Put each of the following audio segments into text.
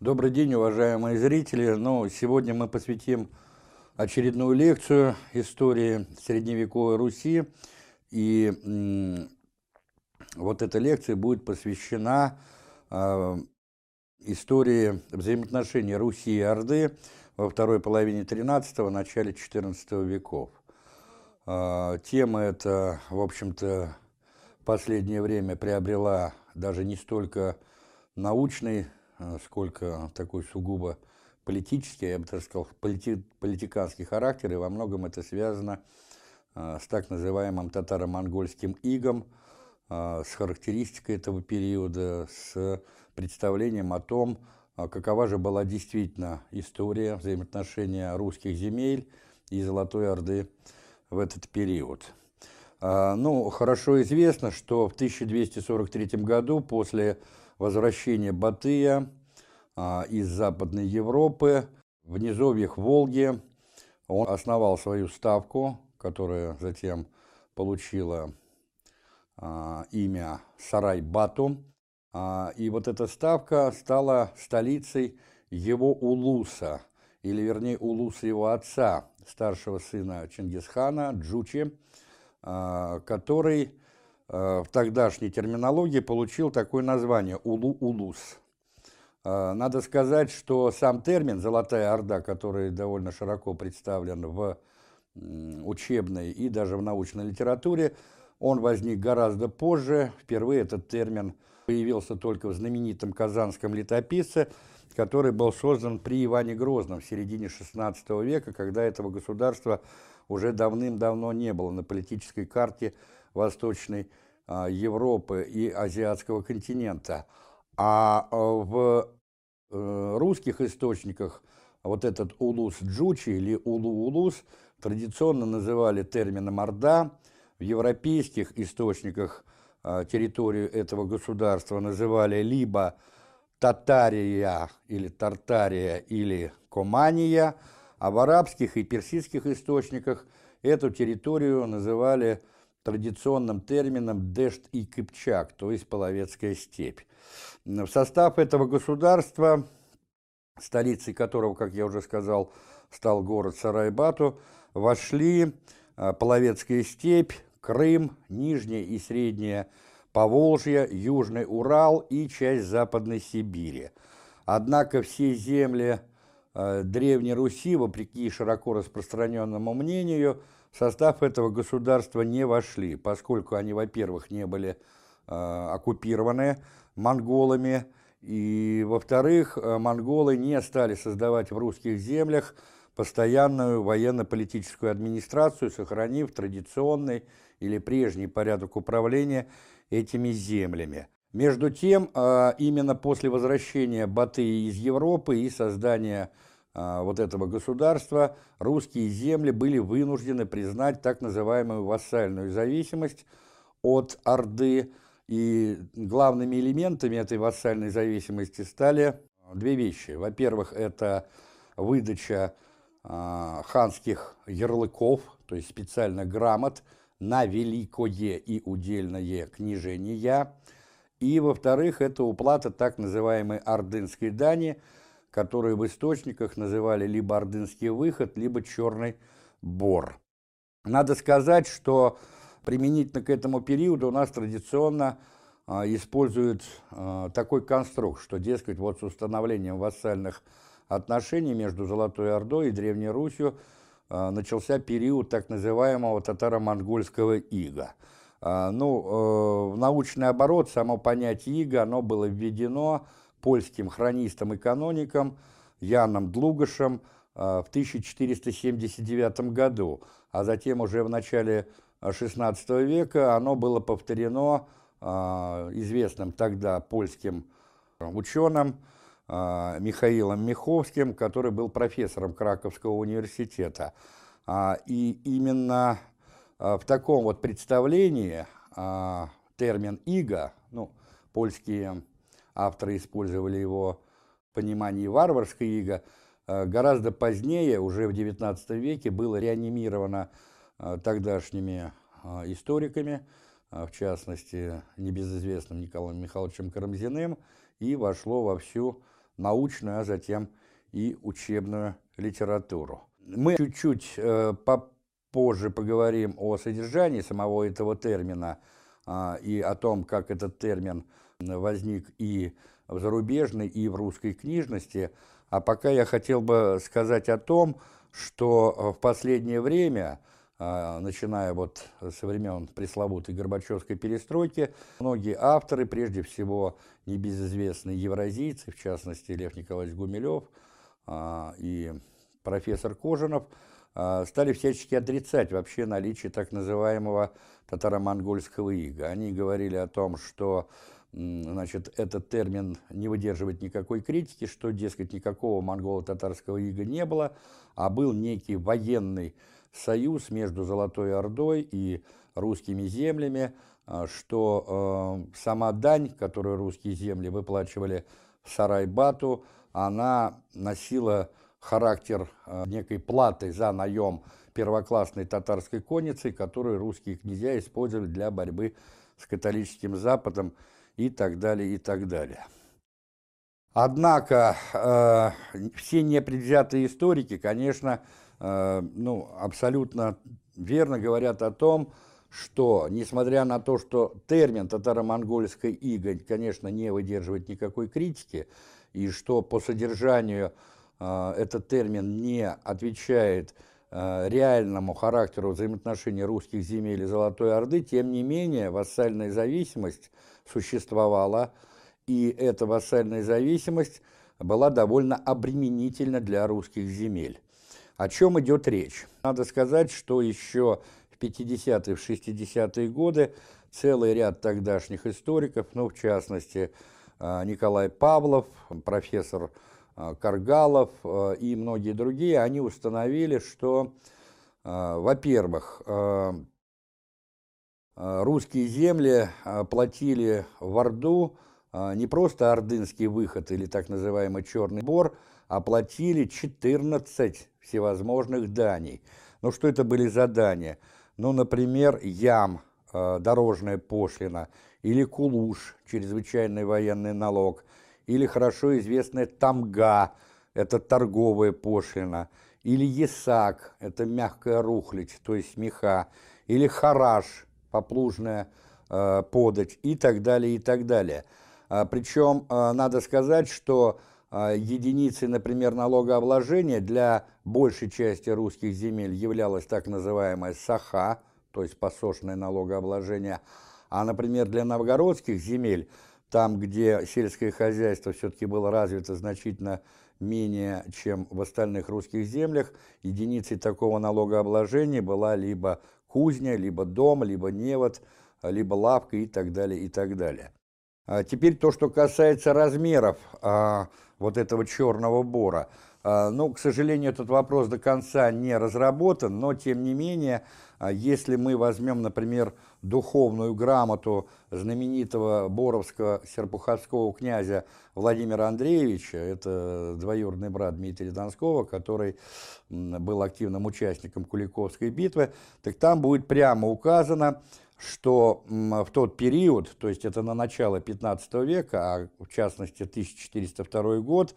Добрый день, уважаемые зрители. Ну, сегодня мы посвятим очередную лекцию истории средневековой Руси. И вот эта лекция будет посвящена э, истории взаимоотношений Руси и Орды во второй половине XIII – начале XIV веков. Э, тема эта, в общем-то, в последнее время приобрела даже не столько научный сколько такой сугубо политический, я бы так сказал, полити политиканский характер, и во многом это связано э, с так называемым татаро-монгольским игом, э, с характеристикой этого периода, с представлением о том, какова же была действительно история взаимоотношения русских земель и Золотой Орды в этот период. Ну, хорошо известно, что в 1243 году после возвращения Батыя а, из Западной Европы в низовьях Волги. Он основал свою ставку, которая затем получила а, имя Сарай-Бату. А, и вот эта ставка стала столицей его улуса, или вернее улуса его отца, старшего сына Чингисхана, Джучи, который в тогдашней терминологии получил такое название «Улу-Улус». Э, надо сказать, что сам термин «Золотая Орда», который довольно широко представлен в учебной и даже в научной литературе, он возник гораздо позже. Впервые этот термин появился только в знаменитом казанском летописце, который был создан при Иване Грозном в середине XVI века, когда этого государства уже давным-давно не было на политической карте Восточной а, Европы и азиатского континента. А, а в э, русских источниках вот этот улус-джучи или улу-улус традиционно называли термином «орда», в европейских источниках а, территорию этого государства называли либо Татария или Тартария или Комания, а в арабских и персидских источниках эту территорию называли традиционным термином Дешт и Кыпчак, то есть Половецкая степь. В состав этого государства, столицей которого, как я уже сказал, стал город Сарайбату, вошли а, Половецкая степь, Крым, Нижняя и Средняя Поволжье, Южный Урал и часть Западной Сибири. Однако все земли а, Древней Руси, вопреки широко распространенному мнению, в состав этого государства не вошли, поскольку они, во-первых, не были э, оккупированы монголами, и, во-вторых, э, монголы не стали создавать в русских землях постоянную военно-политическую администрацию, сохранив традиционный или прежний порядок управления этими землями. Между тем, э, именно после возвращения Батыя из Европы и создания а, вот этого государства, русские земли были вынуждены признать так называемую вассальную зависимость от Орды, и главными элементами этой вассальной зависимости стали две вещи. Во-первых, это выдача э, ханских ярлыков, то есть специально грамот на великое и удельное княжение. И, во-вторых, это уплата так называемой ордынской дани – которые в источниках называли либо ордынский выход, либо черный бор. Надо сказать, что применительно к этому периоду у нас традиционно э, используют э, такой конструкт, что, дескать, вот с установлением вассальных отношений между Золотой Ордой и Древней Русью э, начался период так называемого татаро-монгольского ига. Ну, э, в научный оборот само понятие ига, оно было введено польским хронистом и каноником Яном Длугашем а, в 1479 году, а затем уже в начале XVI века оно было повторено а, известным тогда польским ученым а, Михаилом Миховским, который был профессором Краковского университета. И именно в таком вот представлении термин «иго», ну, польские авторы использовали его в понимании варварской иго, э, гораздо позднее, уже в XIX веке, было реанимировано э, тогдашними э, историками, в частности, небезызвестным Николаем Михайловичем Карамзиным, и вошло во всю научную, а затем и учебную литературу. Мы чуть-чуть попозже поговорим о содержании самого этого термина и о том, как этот термин возник и в зарубежной, и в русской книжности. А пока я хотел бы сказать о том, что в последнее время а, начиная вот со времен пресловутой Горбачевской перестройки, многие авторы, прежде всего небезызвестные евразийцы, в частности Лев Николаевич Гумилев а, и профессор Кожанов, стали всячески отрицать вообще наличие так называемого татаро-монгольского ига. Они говорили о том, что значит, этот термин не выдерживает никакой критики, что, дескать, никакого монголо-татарского ига не было, а был некий военный союз между Золотой Ордой и русскими землями, а, что э, сама дань, которую русские земли выплачивали Сарайбату, она носила характер э, некой платы за наем первоклассной татарской конницы, которую русские князья использовали для борьбы с католическим Западом и так далее, и так далее. Однако э, все непредвзятые историки, конечно, Э, ну, абсолютно верно говорят о том, что, несмотря на то, что термин татаро-монгольской иго, конечно, не выдерживает никакой критики, и что по содержанию э, этот термин не отвечает э, реальному характеру взаимоотношений русских земель и Золотой Орды, тем не менее вассальная зависимость существовала, и эта вассальная зависимость была довольно обременительна для русских земель. О чем идет речь? Надо сказать, что еще в 50-е, в 60-е годы целый ряд тогдашних историков, ну, в частности, э, Николай Павлов, профессор э, Каргалов э, и многие другие, они установили, что, во-первых, русские земли платили в Орду не просто ордынский выход или так называемый черный бор, а платили 14 всевозможных даний. Ну, что это были за дания? Ну, например, ям, дорожная пошлина, или кулуш, чрезвычайный военный налог, или хорошо известная тамга, это торговая пошлина, или есак, это мягкая рухлядь, то есть меха, или хараш, поплужная э, подать и так далее, и так далее. А, причем э, надо сказать, что а, единицей, например, налогообложения для большей части русских земель являлась так называемая саха, то есть посошенное налогообложение, а, например, для новгородских земель, там, где сельское хозяйство все-таки было развито значительно менее, чем в остальных русских землях, единицей такого налогообложения была либо кузня, либо дом, либо невод, либо лавка и так далее, и так далее. А теперь то, что касается размеров а, вот этого черного бора. А, ну, к сожалению, этот вопрос до конца не разработан, но тем не менее, а, если мы возьмем, например, духовную грамоту знаменитого боровского серпуховского князя Владимира Андреевича, это двоюродный брат Дмитрия Донского, который был активным участником Куликовской битвы, так там будет прямо указано, что в тот период, то есть это на начало 15 века, а в частности 1402 год,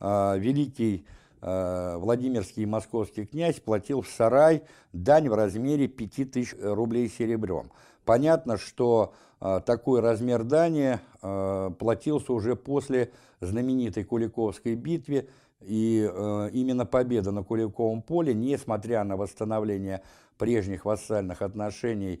великий а, Владимирский и московский князь платил в сарай дань в размере 5000 рублей серебром. Понятно, что а, такой размер дани платился уже после знаменитой Куликовской битвы, и именно победа на Куликовом поле, несмотря на восстановление прежних вассальных отношений Э,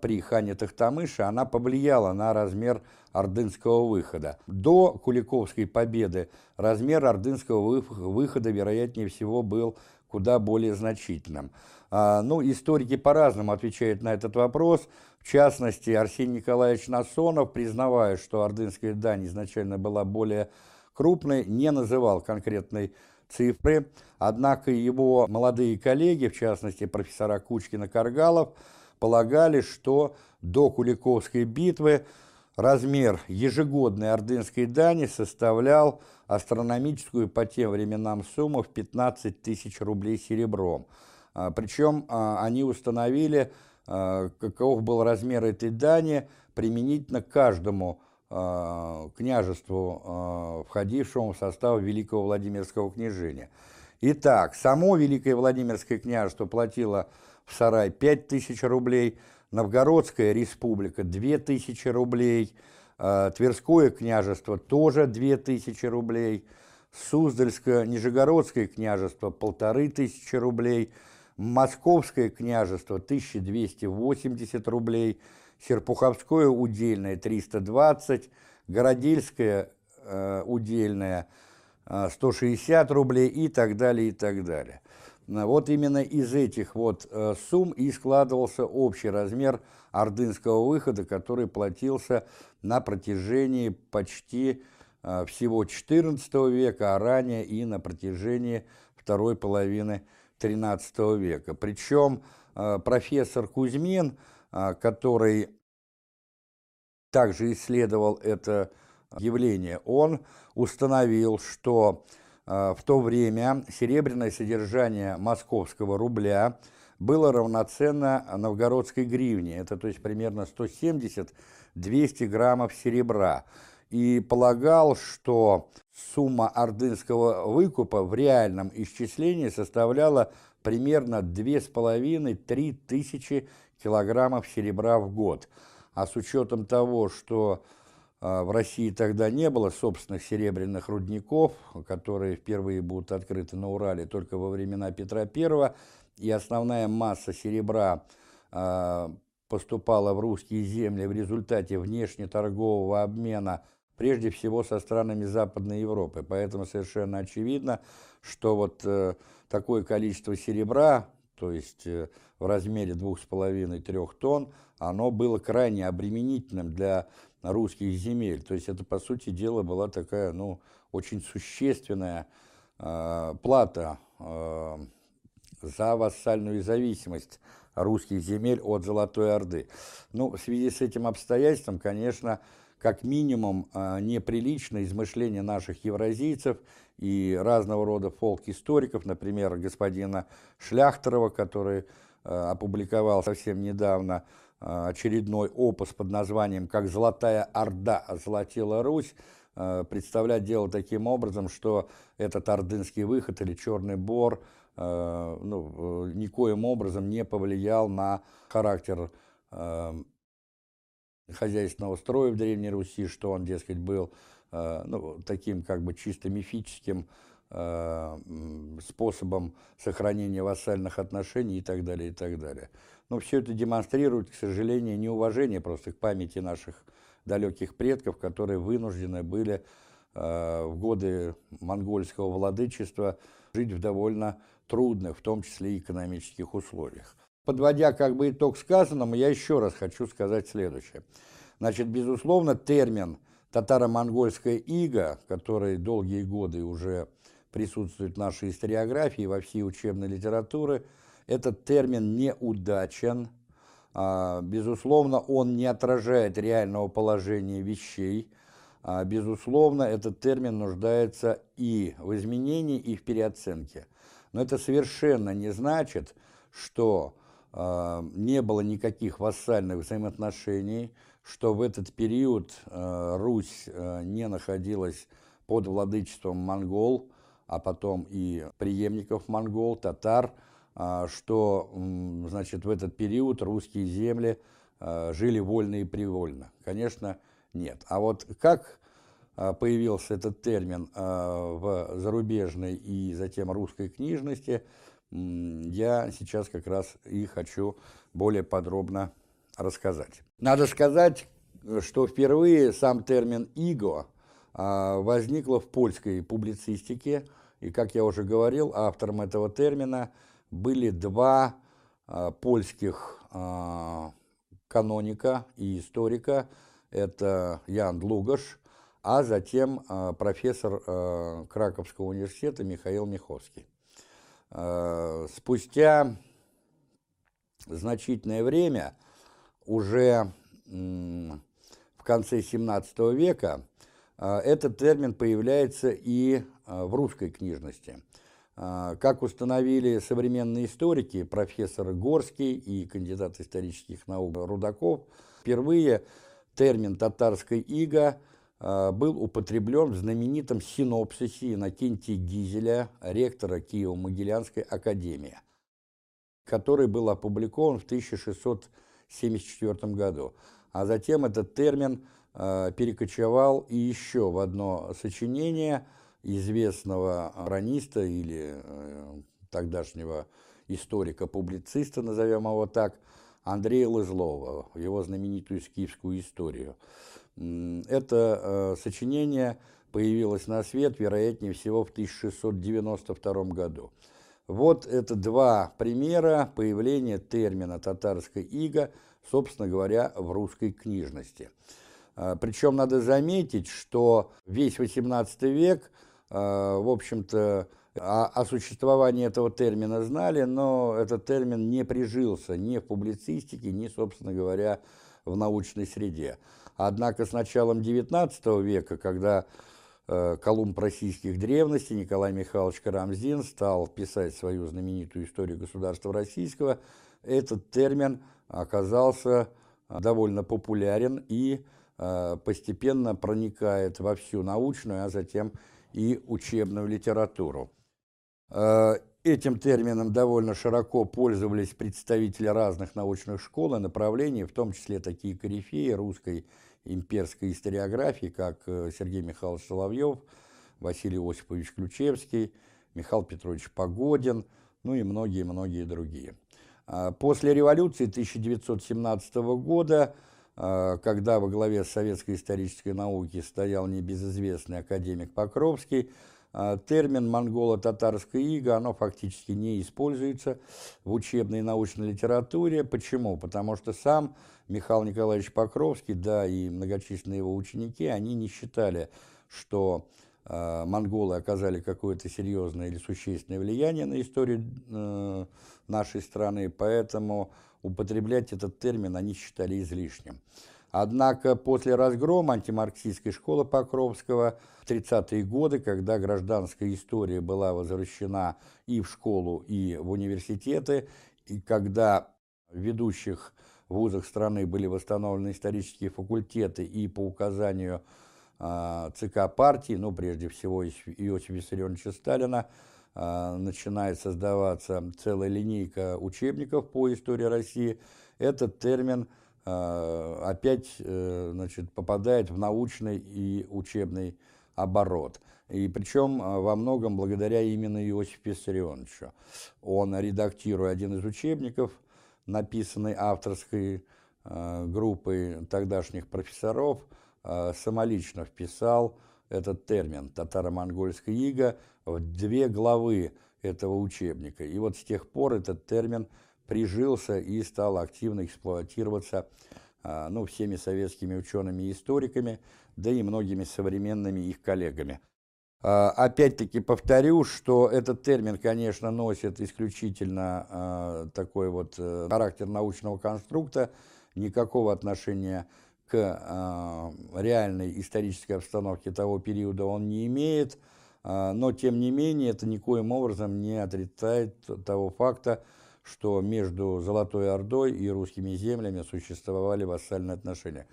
при хане Тахтамыша, она повлияла на размер ордынского выхода. До Куликовской победы размер ордынского выхода, вероятнее всего, был куда более значительным. А, ну, историки по-разному отвечают на этот вопрос. В частности, Арсений Николаевич Насонов, признавая, что ордынская дань изначально была более крупной, не называл конкретной цифры. Однако его молодые коллеги, в частности, профессора Кучкина Каргалов, полагали, что до Куликовской битвы размер ежегодной ордынской дани составлял астрономическую по тем временам сумму в 15 тысяч рублей серебром. А, причем а, они установили, а, каков был размер этой дани применительно каждому княжеству, входившему в состав Великого Владимирского княжения. Итак, само Великое Владимирское княжество платило в сарай 5000 рублей, Новгородская республика 2000 рублей, Тверское княжество тоже 2000 рублей, Суздальское, Нижегородское княжество полторы тысячи рублей, Московское княжество 1280 рублей, Серпуховское удельное 320, Городельское э, удельное 160 э, рублей и так далее, и так далее. Вот именно из этих вот э, сумм и складывался общий размер ордынского выхода, который платился на протяжении почти э, всего XIV века, а ранее и на протяжении второй половины XIII века. Причем профессор Кузьмин, который также исследовал это явление, он установил, что э, в то время серебряное содержание московского рубля было равноценно новгородской гривне, это то есть примерно 170-200 граммов серебра, и полагал, что сумма ордынского выкупа в реальном исчислении составляла примерно 2,5-3 тысячи килограммов серебра в год. А с учетом того, что а, в России тогда не было собственных серебряных рудников, которые впервые будут открыты на Урале только во времена Петра I, и основная масса серебра а, поступала в русские земли в результате внешнеторгового обмена прежде всего со странами Западной Европы. Поэтому совершенно очевидно, что вот э, такое количество серебра, то есть э, в размере 2,5-3 тонн, оно было крайне обременительным для русских земель. То есть это, по сути дела, была такая, ну, очень существенная э, плата э, за вассальную зависимость русских земель от Золотой Орды. Ну, в связи с этим обстоятельством, конечно, как минимум э, неприлично измышление наших евразийцев и разного рода фолк-историков, например, господина Шляхтерова, который э, опубликовал совсем недавно очередной опус под названием «Как Золотая Орда озолотила Русь», э, представлять дело таким образом, что этот ордынский выход или черный бор э, ну, никоим образом не повлиял на характер хозяйственного строя в Древней Руси, что он, дескать, был ну, таким как бы чисто мифическим способом сохранения вассальных отношений и так далее, и так далее. Но все это демонстрирует, к сожалению, неуважение просто к памяти наших далеких предков, которые вынуждены были э, в годы монгольского владычества жить в довольно трудных, в том числе и экономических условиях. Подводя как бы итог сказанному, я еще раз хочу сказать следующее. Значит, безусловно, термин татаро-монгольская ига, который долгие годы уже присутствует в нашей историографии, во всей учебной литературе – этот термин неудачен. А, безусловно, он не отражает реального положения вещей. А, безусловно, этот термин нуждается и в изменении, и в переоценке. Но это совершенно не значит, что а, не было никаких вассальных взаимоотношений, что в этот период Русь не находилась под владычеством монгол, а потом и преемников монгол, татар – что значит, в этот период русские земли а, жили вольно и привольно. Конечно, нет. А вот как а, появился этот термин в зарубежной и затем русской книжности, я сейчас как раз и хочу более подробно рассказать. Надо сказать, что впервые сам термин «иго» возникло в польской публицистике, и, как я уже говорил, автором этого термина – были два э, польских э, каноника и историка, это Ян Длугаш, а затем э, профессор Краковского университета Михаил Миховский. Спустя значительное время, уже в конце 17 века, этот термин появляется и в русской книжности – а, как установили современные историки, профессор Горский и кандидат исторических наук Рудаков, впервые термин «татарская ига» был употреблен в знаменитом синопсисе Иннокентия Гизеля, ректора Киево-Могилянской академии, который был опубликован в 1674 году. А затем этот термин перекочевал и еще в одно сочинение известного романиста или э, тогдашнего историка-публициста, назовем его так, Андрея Лызлова, его знаменитую скифскую историю. Это э, сочинение появилось на свет, вероятнее всего, в 1692 году. Вот это два примера появления термина «татарская ига», собственно говоря, в русской книжности. Э, Причем надо заметить, что весь XVIII век, в общем-то, о, о существовании этого термина знали, но этот термин не прижился ни в публицистике, ни, собственно говоря, в научной среде. Однако с началом XIX века, когда э, Колумб российских древностей Николай Михайлович Карамзин стал писать свою знаменитую историю государства российского, этот термин оказался довольно популярен и э, постепенно проникает во всю научную, а затем и учебную литературу. Э, этим термином довольно широко пользовались представители разных научных школ и направлений, в том числе такие корифеи русской имперской историографии, как э, Сергей Михайлович Соловьев, Василий Осипович Ключевский, Михаил Петрович Погодин, ну и многие-многие другие. А после революции 1917 года, э, когда во главе советской исторической науки стоял небезызвестный академик Покровский, а, термин монголо-татарская ига, оно фактически не используется в учебной и научной литературе. Почему? Потому что сам Михаил Николаевич Покровский, да и многочисленные его ученики, они не считали, что э, монголы оказали какое-то серьезное или существенное влияние на историю э, нашей страны, поэтому употреблять этот термин они считали излишним. Однако после разгрома антимарксистской школы Покровского в 30-е годы, когда гражданская история была возвращена и в школу, и в университеты, и когда в ведущих вузах страны были восстановлены исторические факультеты и по указанию э, ЦК партии, ну, прежде всего Иосифа Виссарионовича Сталина, начинает создаваться целая линейка учебников по истории России, этот термин – Э, опять э, значит, попадает в научный и учебный оборот. И причем э, во многом благодаря именно Иосифу Виссарионовичу. Он, редактируя один из учебников, написанный авторской группой тогдашних профессоров, самолично вписал этот термин «татаро-монгольская ига» две главы этого учебника. И вот с тех пор этот термин – прижился и стал активно эксплуатироваться а, ну, всеми советскими учеными и историками, да и многими современными их коллегами. А, опять-таки повторю, что этот термин, конечно, носит исключительно а, такой вот э, характер научного конструкта, никакого отношения к реальной исторической обстановке того периода он не имеет, но тем не менее это никоим образом не отрицает того факта, что между Золотой Ордой и русскими землями существовали вассальные отношения.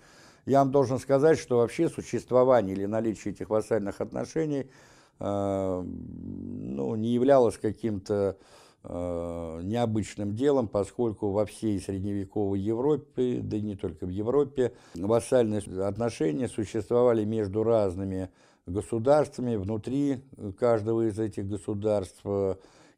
Я вам должен сказать, что вообще существование или наличие этих вассальных отношений э, ну, не являлось каким-то э, необычным делом, поскольку во всей средневековой Европе, да и не только в Европе, вассальные отношения существовали между разными государствами, внутри каждого из этих государств,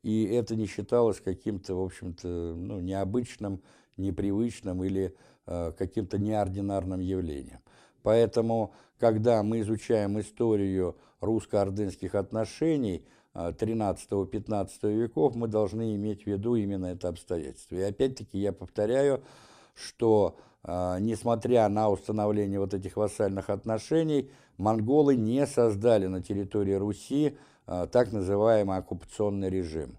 и это не считалось каким-то, в общем-то, ну, необычным, непривычным или э, каким-то неординарным явлением. Поэтому, когда мы изучаем историю русско-ордынских отношений 13-15 э, веков, мы должны иметь в виду именно это обстоятельство. И опять-таки я повторяю, что несмотря на установление вот этих вассальных отношений, монголы не создали на территории Руси а, так называемый оккупационный режим.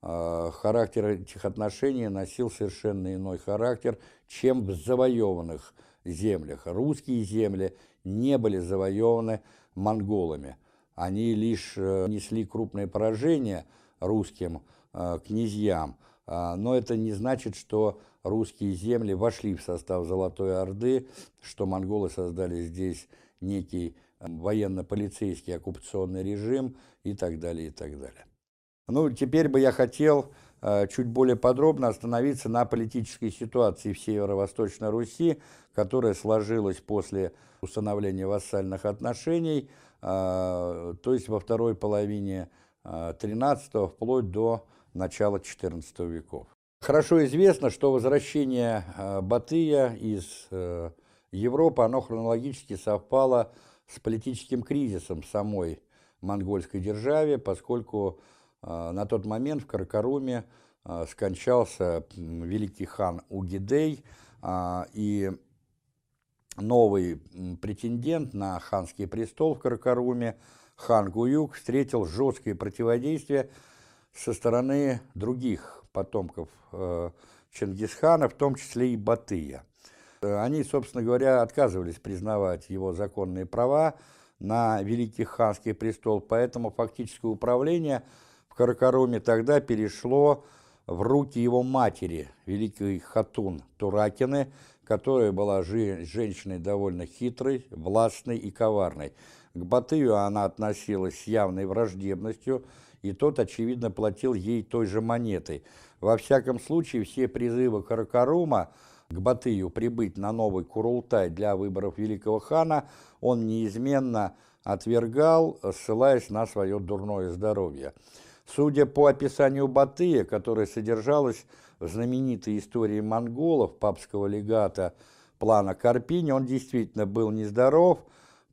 А, характер этих отношений носил совершенно иной характер, чем в завоеванных землях. Русские земли не были завоеваны монголами. Они лишь э, несли крупное поражение русским э, князьям, а, но это не значит, что русские земли вошли в состав Золотой Орды, что монголы создали здесь некий военно-полицейский оккупационный режим и так далее, и так далее. Ну, теперь бы я хотел э, чуть более подробно остановиться на политической ситуации в Северо-Восточной Руси, которая сложилась после установления вассальных отношений, э, то есть во второй половине XIII э, вплоть до начала XIV веков. Хорошо известно, что возвращение Батыя из Европы, оно хронологически совпало с политическим кризисом самой монгольской державе, поскольку а, на тот момент в Каракаруме скончался великий хан Угидей, а, и новый претендент на ханский престол в Каракаруме, хан Гуюк, встретил жесткое противодействие со стороны других потомков Чингисхана, в том числе и Батыя. Они, собственно говоря, отказывались признавать его законные права на великий ханский престол, поэтому фактическое управление в Каракаруме тогда перешло в руки его матери, великой Хатун Туракины, которая была женщиной довольно хитрой, властной и коварной. К Батыю она относилась с явной враждебностью, и тот, очевидно, платил ей той же монетой. Во всяком случае, все призывы Каракарума к Батыю прибыть на новый Курултай для выборов великого хана, он неизменно отвергал, ссылаясь на свое дурное здоровье. Судя по описанию Батыя, которое содержалось в знаменитой истории монголов, папского легата плана Карпини, он действительно был нездоров,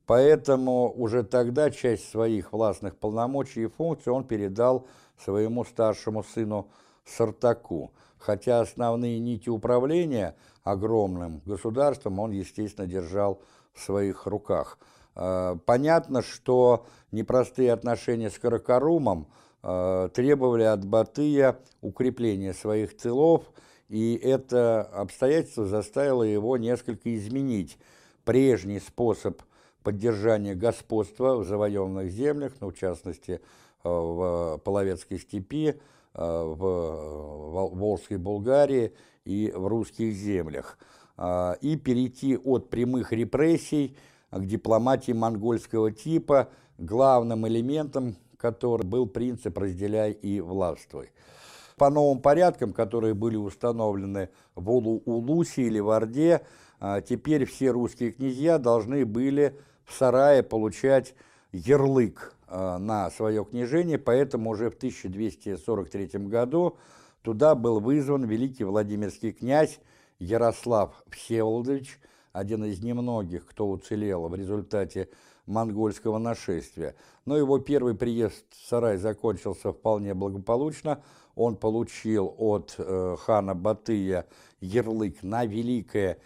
поэтому уже тогда часть своих властных полномочий и функций он передал своему старшему сыну Сартаку хотя основные нити управления огромным государством он, естественно, держал в своих руках. А, понятно, что непростые отношения с Каракарумом а, требовали от Батыя укрепления своих тылов, и это обстоятельство заставило его несколько изменить прежний способ поддержания господства в завоеванных землях, ну, в частности, в Половецкой степи, Э, в Волжской Болгарии и в русских землях, а, и перейти от прямых репрессий к дипломатии монгольского типа, главным элементом которой был принцип «разделяй и властвуй». По новым порядкам, которые были установлены в Улусе или в Орде, а, теперь все русские князья должны были в сарае получать ярлык э, на свое княжение, поэтому уже в 1243 году туда был вызван великий Владимирский князь Ярослав Всеволодович, один из немногих, кто уцелел в результате монгольского нашествия. Но его первый приезд в Сарай закончился вполне благополучно. Он получил от э, хана Батыя ярлык на Великое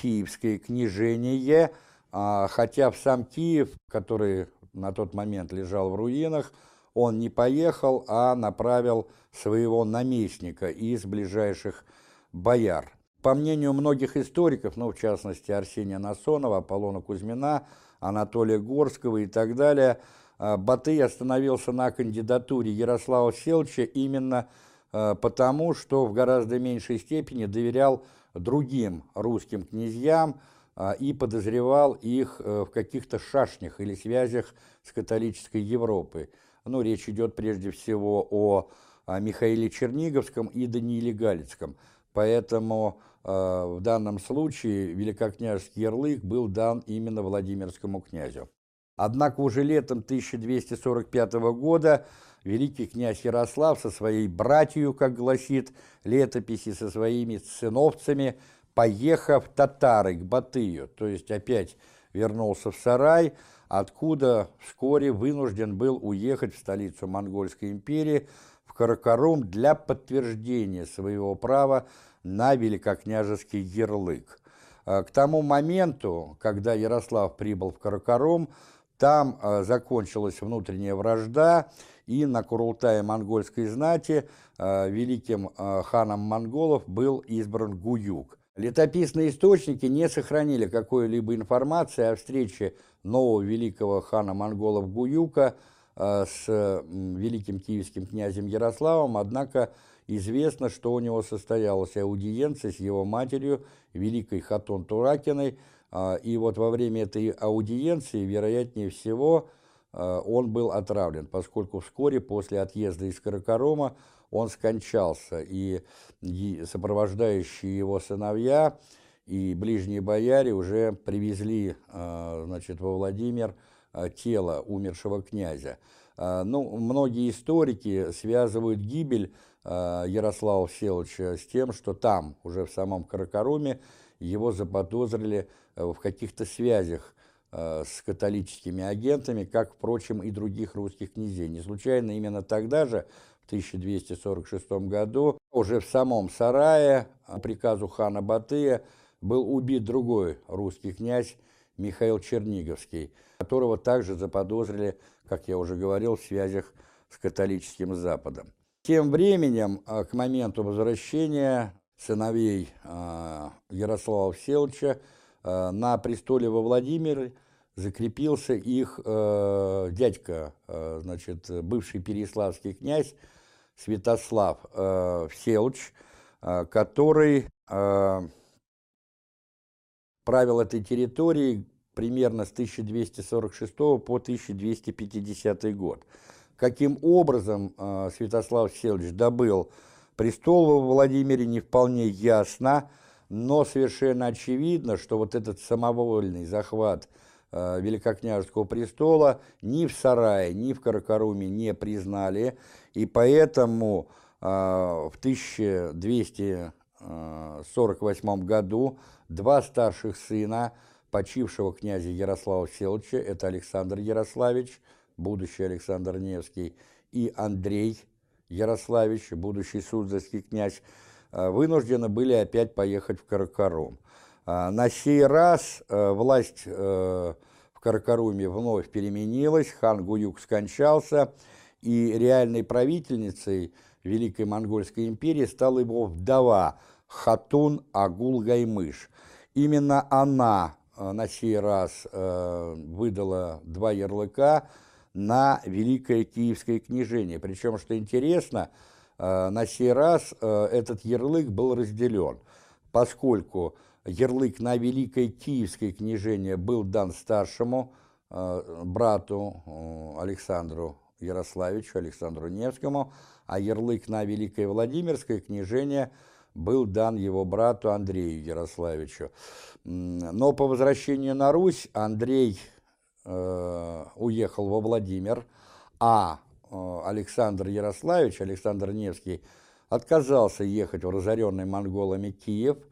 Киевское княжение, а, хотя в сам Киев, который на тот момент лежал в руинах, он не поехал, а направил своего наместника из ближайших бояр. По мнению многих историков, ну, в частности, Арсения Насонова, Аполлона Кузьмина, Анатолия Горского и так далее, а, Батый остановился на кандидатуре Ярослава Селча именно а, потому, что в гораздо меньшей степени доверял другим русским князьям, и подозревал их э, в каких-то шашнях или связях с католической Европой. Ну, речь идет прежде всего о, Михаиле Черниговском и Данииле Галицком. Поэтому э, в данном случае великокняжеский ярлык был дан именно Владимирскому князю. Однако уже летом 1245 года великий князь Ярослав со своей братью, как гласит летописи, со своими сыновцами – поехав татары к Батыю, то есть опять вернулся в Сарай, откуда вскоре вынужден был уехать в столицу Монгольской империи, в Каракарум, для подтверждения своего права на великокняжеский ярлык. А, к тому моменту, когда Ярослав прибыл в Каракарум, там а, закончилась внутренняя вражда, и на Курултае монгольской знати а, великим ханом монголов был избран Гуюк. Летописные источники не сохранили какой-либо информации о встрече нового великого хана монголов Гуюка э, с великим киевским князем Ярославом, однако известно, что у него состоялась аудиенция с его матерью, великой Хатон Туракиной, а, и вот во время этой аудиенции, вероятнее всего, а, он был отравлен, поскольку вскоре после отъезда из Каракарома он скончался, и сопровождающие его сыновья и ближние бояре уже привезли а, значит, во Владимир тело умершего князя. Ну, многие историки связывают гибель Ярослава Всеволодовича с тем, что там, уже в самом Каракаруме, его заподозрили в каких-то связях с католическими агентами, как, впрочем, и других русских князей. Не случайно именно тогда же, 1246 году, уже в самом Сарае, по приказу хана Батыя, был убит другой русский князь Михаил Черниговский, которого также заподозрили, как я уже говорил, в связях с католическим Западом. Тем временем, э, к моменту возвращения сыновей Ярослава Всеволодовича, на престоле во Владимире закрепился их э, дядька, э, значит, бывший переславский князь Святослав э, Всеволодович, э, который э, правил этой территорией примерно с 1246 по 1250 год. Каким образом э, Святослав Всеволодович добыл престол во Владимире, не вполне ясно, но совершенно очевидно, что вот этот самовольный захват э, Великокняжеского престола ни в Сарае, ни в Каракаруме не признали, и поэтому э, в 1248 э, году два старших сына почившего князя Ярослава Всеволодовича, это Александр Ярославич, будущий Александр Невский, и Андрей Ярославич, будущий Суздальский князь, Э, вынуждены были опять поехать в Каракарум. А, на сей раз власть э, в Каракаруме вновь переменилась, хан Гуюк скончался, и реальной правительницей Великой Монгольской империи стала его вдова Хатун Агул-Гаймыш. Именно она на сей раз выдала два ярлыка на Великое Киевское княжение. Причем, что интересно, Э, на сей раз э, этот ярлык был разделен, поскольку ярлык на Великое Киевское княжение был дан старшему э, брату Александру Ярославичу, Александру Невскому, а ярлык на Великое Владимирское княжение был дан его брату Андрею Ярославичу. Но по возвращению на Русь Андрей э, уехал во Владимир, а Э, Александр Ярославич, Александр Невский, отказался ехать в разоренный монголами Киев, э,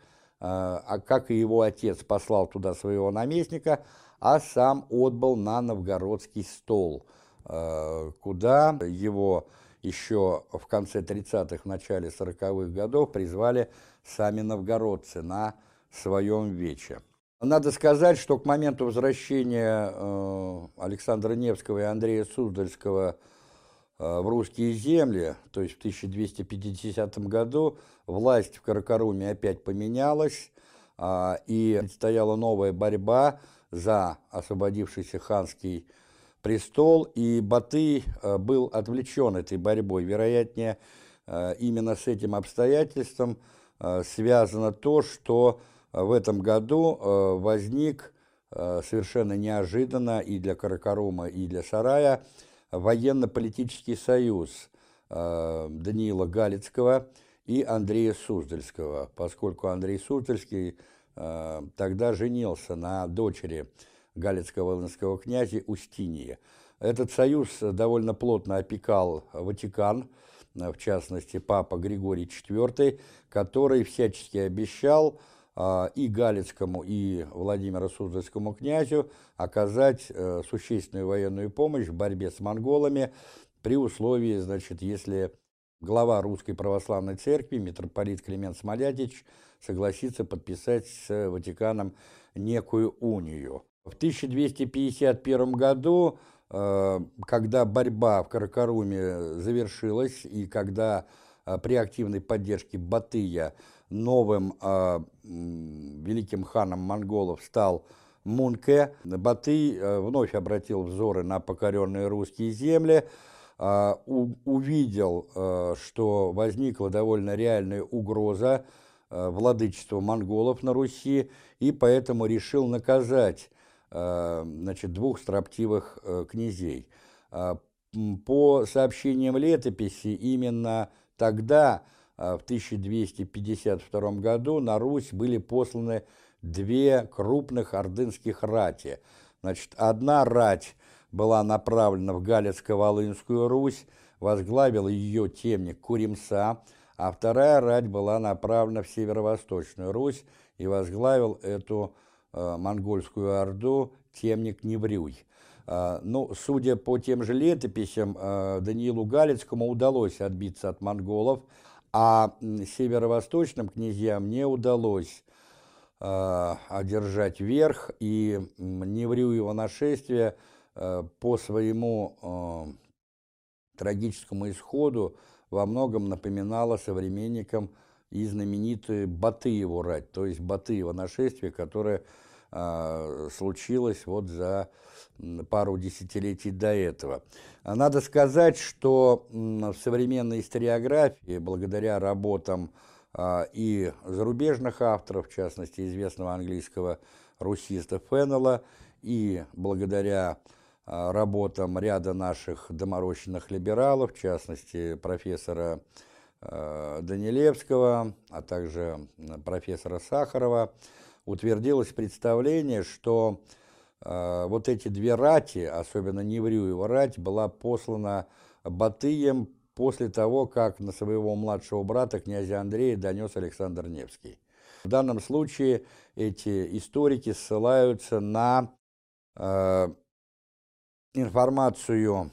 а как и его отец послал туда своего наместника, а сам отбыл на новгородский стол, куда его еще в конце 30-х, в начале 40-х годов призвали сами новгородцы на своем вече. Надо сказать, что к моменту возвращения Александра Невского и Андрея Суздальского Э, в русские земли, то есть в 1250 году, власть в Каракаруме опять поменялась, а, и стояла новая борьба за освободившийся ханский престол, и Батый э, был отвлечен этой борьбой. Вероятнее, э, именно с этим обстоятельством связано то, что в этом году возник совершенно неожиданно и для Каракарума, и для Сарая военно-политический союз э, Даниила Галицкого и Андрея Суздальского, поскольку Андрей Суздальский э, тогда женился на дочери Галицкого волынского князя Устинии. Этот союз довольно плотно опекал Ватикан, в частности, папа Григорий IV, который всячески обещал а, и Галицкому, и Владимиру Суздальскому князю оказать э, существенную военную помощь в борьбе с монголами при условии, значит, если глава Русской Православной Церкви, митрополит Климент Смолятич, согласится подписать с Ватиканом некую унию. В 1251 году, э, когда борьба в Каракаруме завершилась, и когда э, при активной поддержке Батыя новым э, великим ханом монголов стал Мунке, Батый вновь обратил взоры на покоренные русские земли, увидел, что возникла довольно реальная угроза владычества монголов на Руси, и поэтому решил наказать значит, двух строптивых князей. По сообщениям летописи, именно тогда, в 1252 году, на Русь были посланы две крупных ордынских рати. Значит, одна рать была направлена в Галицко-Волынскую Русь, возглавил ее темник Куримса, а вторая рать была направлена в Северо-Восточную Русь и возглавил эту э, монгольскую орду темник Неврюй. Э, ну, судя по тем же летописям, э, Даниилу Галицкому удалось отбиться от монголов, а северо-восточным князьям не удалось Э, одержать верх, и Неврюево нашествие э, по своему э, трагическому исходу во многом напоминало современникам и знаменитую Батыеву рать, то есть Батыево нашествие, которое случилось вот за пару десятилетий до этого. Надо сказать, что в современной историографии, благодаря работам а, и зарубежных авторов, в частности, известного английского русиста Феннелла, и благодаря а, работам ряда наших доморощенных либералов, в частности, профессора а, Данилевского, а также профессора Сахарова, утвердилось представление, что вот эти две рати, особенно Неврюева рать, была послана Батыем после того, как на своего младшего брата, князя Андрея, донес Александр Невский. В данном случае эти историки ссылаются на э, информацию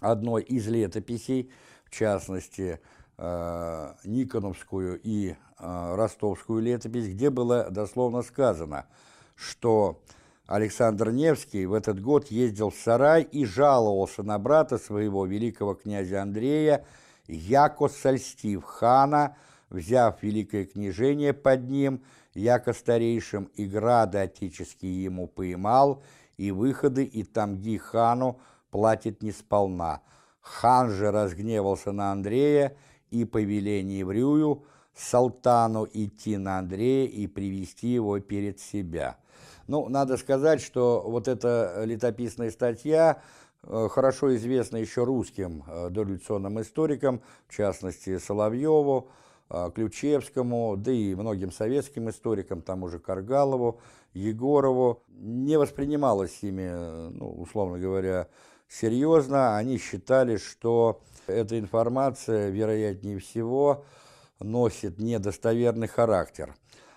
одной из летописей, в частности, э, Никоновскую и э, Ростовскую летопись, где было дословно сказано, что Александр Невский в этот год ездил в сарай и жаловался на брата своего, великого князя Андрея, яко сольстив хана, взяв великое княжение под ним, яко старейшим и грады отеческие ему поймал, и выходы и тамги хану платит несполна. Хан же разгневался на Андрея и по велению Врюю Салтану идти на Андрея и привести его перед себя. Ну, надо сказать, что вот эта летописная статья э, хорошо известна еще русским э, дореволюционным историкам, в частности Соловьеву, э, Ключевскому, да и многим советским историкам, тому же Каргалову, Егорову. Не воспринималась ими, ну, условно говоря, серьезно. Они считали, что эта информация, вероятнее всего, носит недостоверный характер.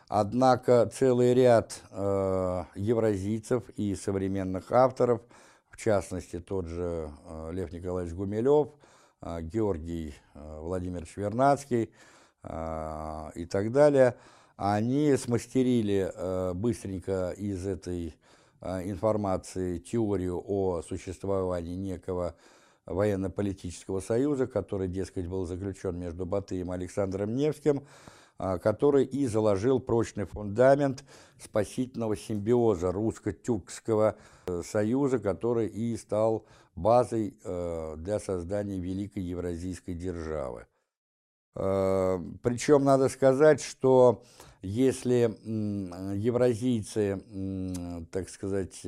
Однако целый ряд э, евразийцев и современных авторов, в частности тот же э, Лев Николаевич Гумилев, э, Георгий э, Владимирович Вернадский э, и так далее, они смастерили э, быстренько из этой информации теорию о существовании некого военно-политического союза, который, дескать, был заключен между Батыем и Александром Невским, а, который и заложил прочный фундамент спасительного симбиоза русско-тюркского э, союза, который и стал базой э, для создания великой евразийской державы. Э, Причем надо сказать, что если евразийцы, так сказать,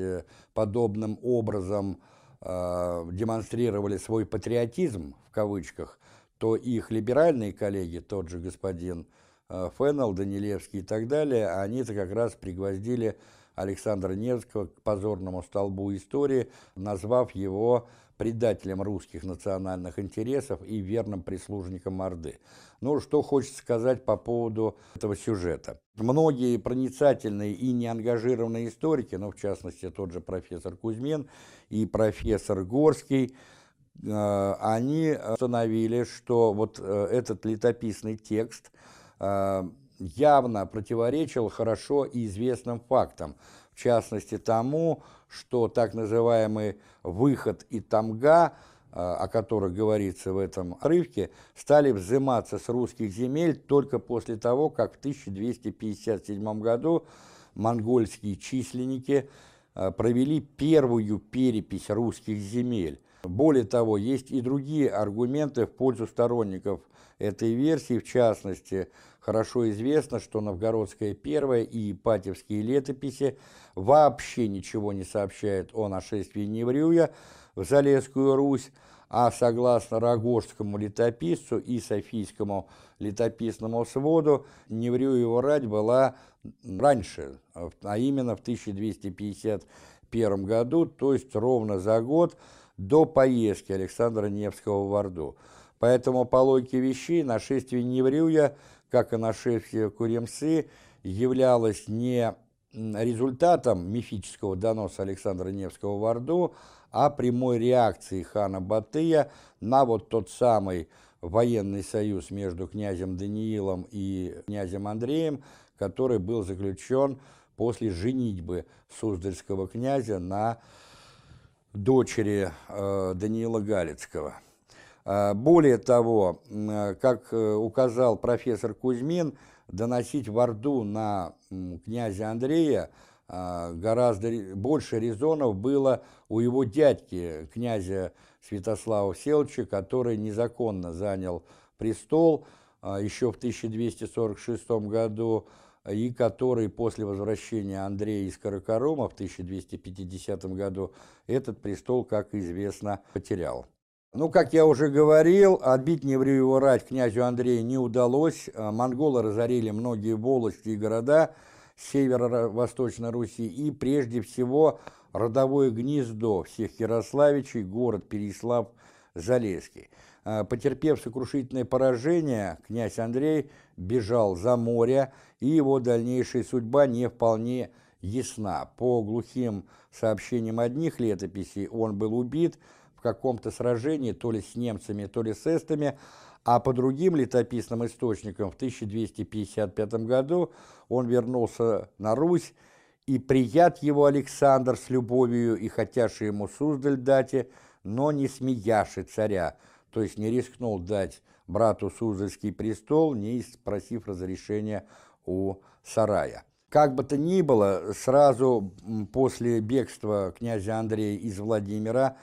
подобным образом демонстрировали свой патриотизм, в кавычках, то их либеральные коллеги, тот же господин Э, Феннел, Данилевский и так далее, они-то как раз пригвоздили Александра Невского к позорному столбу истории, назвав его предателем русских национальных интересов и верным прислужником Орды. Ну, что хочется сказать по поводу этого сюжета. Многие проницательные и неангажированные историки, ну, в частности, тот же профессор Кузьмин и профессор Горский, э, они установили, что вот э, этот летописный текст – Э, явно противоречил хорошо известным фактам, в частности тому, что так называемый выход и тамга, э, о которых говорится в этом отрывке, стали взиматься с русских земель только после того, как в 1257 году монгольские численники э, провели первую перепись русских земель – Более того, есть и другие аргументы в пользу сторонников этой версии, в частности, хорошо известно, что Новгородская первая и Ипатьевские летописи вообще ничего не сообщают о нашествии Неврюя в Залесскую Русь, а согласно Рогожскому летописцу и Софийскому летописному своду, Неврюева рать была раньше, а именно в 1251 году, то есть ровно за год до поездки Александра Невского в Орду. Поэтому по логике вещей нашествие Неврюя, как и нашествие Куремсы, являлось не результатом мифического доноса Александра Невского в Орду, а прямой реакцией хана Батыя на вот тот самый военный союз между князем Даниилом и князем Андреем, который был заключен после женитьбы Суздальского князя на дочери э, Даниила Галицкого. Э, более того, э, как э, указал профессор Кузьмин, доносить в Орду на князя Андрея гораздо больше резонов было у его дядьки, князя Святослава Селча, который незаконно занял престол еще в 1246 году, и который после возвращения Андрея из Каракарума в 1250 году этот престол, как известно, потерял. Ну, как я уже говорил, отбить Неврееву рать князю Андрею не удалось. А, монголы разорили многие волости и города северо-восточной Руси и, прежде всего, родовое гнездо всех Ярославичей, город Переслав-Залесский. А, потерпев сокрушительное поражение, князь Андрей бежал за море, и его дальнейшая судьба не вполне ясна. По глухим сообщениям одних летописей он был убит в каком-то сражении, то ли с немцами, то ли с эстами, а по другим летописным источникам в 1255 году он вернулся на Русь, и прият его Александр с любовью и хотяши ему Суздаль дате, но не смеяши царя, то есть не рискнул дать брату Суздальский престол, не спросив разрешения у сарая. Как бы то ни было, сразу после бегства князя Андрея из Владимира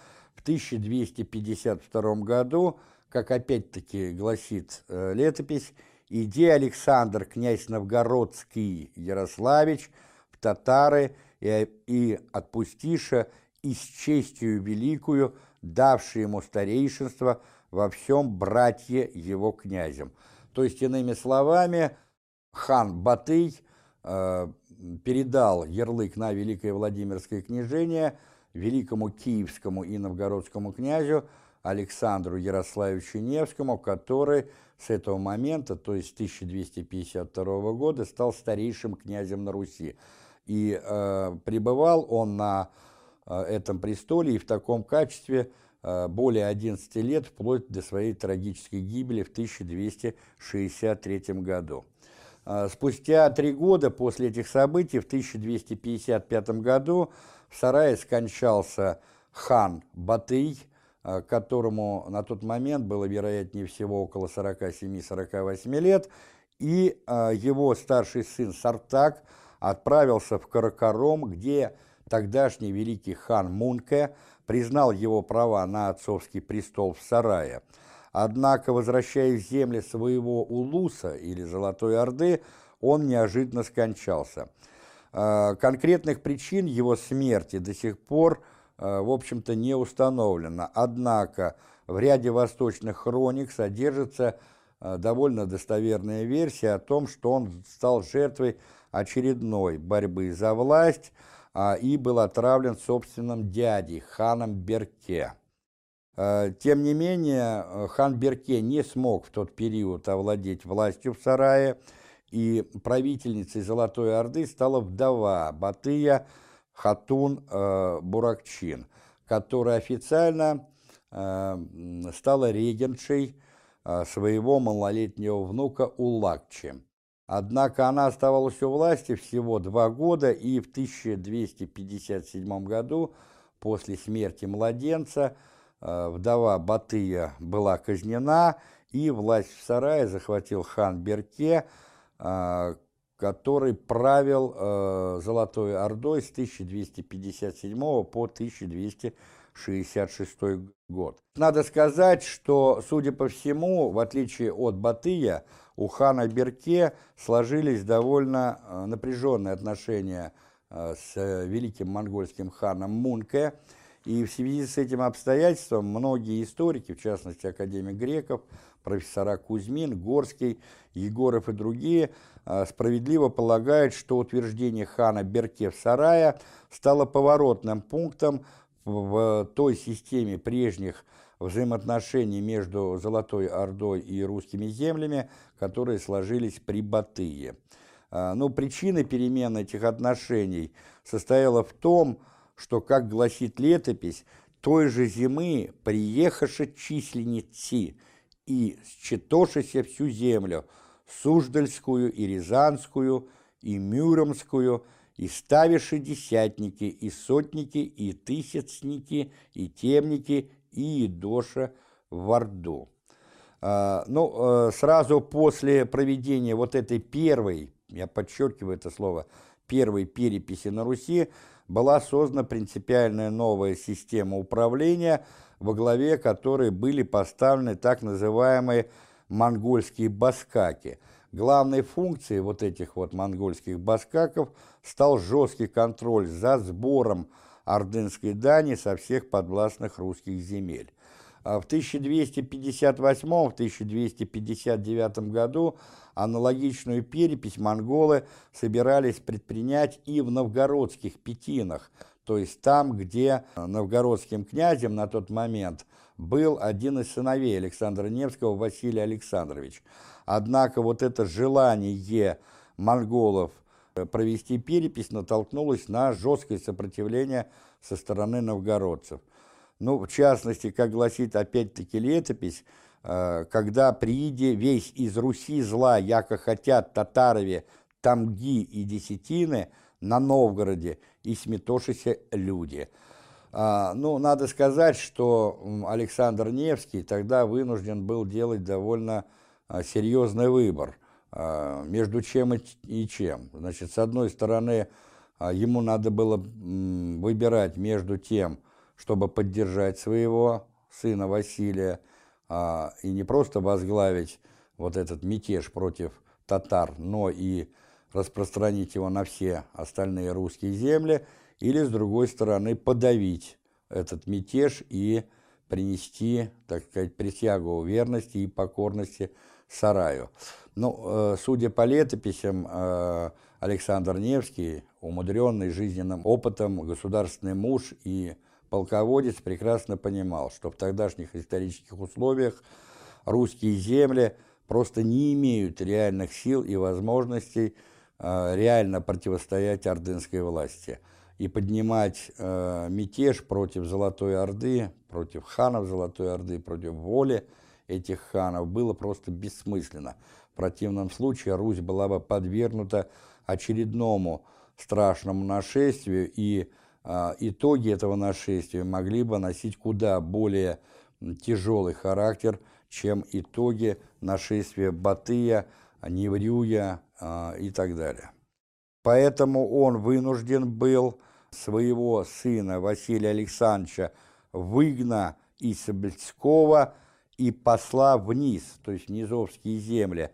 1252 году, как опять-таки гласит э, летопись, иди Александр, князь Новгородский Ярославич, в татары и, и отпустиша и с честью великую, давший ему старейшинство во всем братье его князем. То есть, иными словами, хан Батый э, передал ярлык на Великое Владимирское княжение великому киевскому и новгородскому князю Александру Ярославичу Невскому, который с этого момента, то есть 1252 года, стал старейшим князем на Руси. И э, пребывал он на э, этом престоле и в таком качестве э, более 11 лет, вплоть до своей трагической гибели в 1263 году. А, спустя три года после этих событий, в 1255 году, в сарае скончался хан Батый, а, которому на тот момент было, вероятнее всего, около 47-48 лет, и а, его старший сын Сартак отправился в Каракаром, где тогдашний великий хан Мунке признал его права на отцовский престол в сарае. Однако, возвращаясь в земли своего Улуса или Золотой Орды, он неожиданно скончался. А, конкретных причин его смерти до сих пор, а, в общем-то, не установлено. Однако в ряде восточных хроник содержится а, довольно достоверная версия о том, что он стал жертвой очередной борьбы за власть и был отравлен собственным дядей, ханом Берке. Э, тем не менее, э, хан Берке не смог в тот период овладеть властью в сарае, и правительницей Золотой Орды стала вдова Батыя Хатун э, Буракчин, которая официально стала регеншей своего малолетнего внука Улакчи. Однако она оставалась у власти всего два года, и в 1257 году, после смерти младенца, Э, вдова Батыя была казнена, и власть в сарае захватил хан Берке, э, который правил э, Золотой Ордой с 1257 по 1266 год. Надо сказать, что, судя по всему, в отличие от Батыя, у хана Берке сложились довольно э, напряженные отношения э, с великим монгольским ханом Мунке, и в связи с этим обстоятельством многие историки, в частности академик Греков, профессора Кузьмин, Горский, Егоров и другие, э, справедливо полагают, что утверждение хана Берке в Сарая стало поворотным пунктом в той системе прежних взаимоотношений между Золотой Ордой и русскими землями, которые сложились при Батые. А, но причина перемены этих отношений состояла в том, что, как гласит летопись, той же зимы приехавши численницы и счетошися всю землю, Суздальскую и Рязанскую, и Мюромскую, и ставиши десятники, и сотники, и тысячники, и темники, и Доша в Орду. А, ну, э, сразу после проведения вот этой первой, я подчеркиваю это слово, первой переписи на Руси, была создана принципиальная новая система управления, во главе которой были поставлены так называемые монгольские баскаки. Главной функцией вот этих вот монгольских баскаков стал жесткий контроль за сбором ордынской дани со всех подвластных русских земель. А в 1258-1259 году аналогичную перепись монголы собирались предпринять и в новгородских пятинах, то есть там, где новгородским князем на тот момент был один из сыновей Александра Невского, Василий Александрович. Однако вот это желание монголов провести перепись натолкнулось на жесткое сопротивление со стороны новгородцев. Ну, в частности, как гласит опять-таки летопись, э, когда прииде весь из Руси зла, яко хотят татарове тамги и десятины на Новгороде и сметошися люди. А, ну, надо сказать, что Александр Невский тогда вынужден был делать довольно а, серьезный выбор – а, между чем и чем. Значит, с одной стороны, ему надо было выбирать между тем, чтобы поддержать своего сына Василия, и не просто возглавить вот этот мятеж против татар, но и распространить его на все остальные русские земли, или, с другой стороны, подавить этот мятеж и принести, так сказать, присягу верности и покорности сараю. Ну, э, судя по летописям, э, Александр Невский, умудренный жизненным опытом, государственный муж и полководец, прекрасно понимал, что в тогдашних исторических условиях русские земли просто не имеют реальных сил и возможностей реально противостоять ордынской власти. И поднимать мятеж против Золотой Орды, против ханов Золотой Орды, против воли этих ханов было просто бессмысленно. В противном случае Русь была бы подвергнута очередному страшному нашествию, и э, итоги этого нашествия могли бы носить куда более тяжелый характер, чем итоги нашествия Батыя, Неврюя э, и так далее. Поэтому он вынужден был своего сына Василия Александровича выгна из Бельского и посла вниз, то есть низовские земли,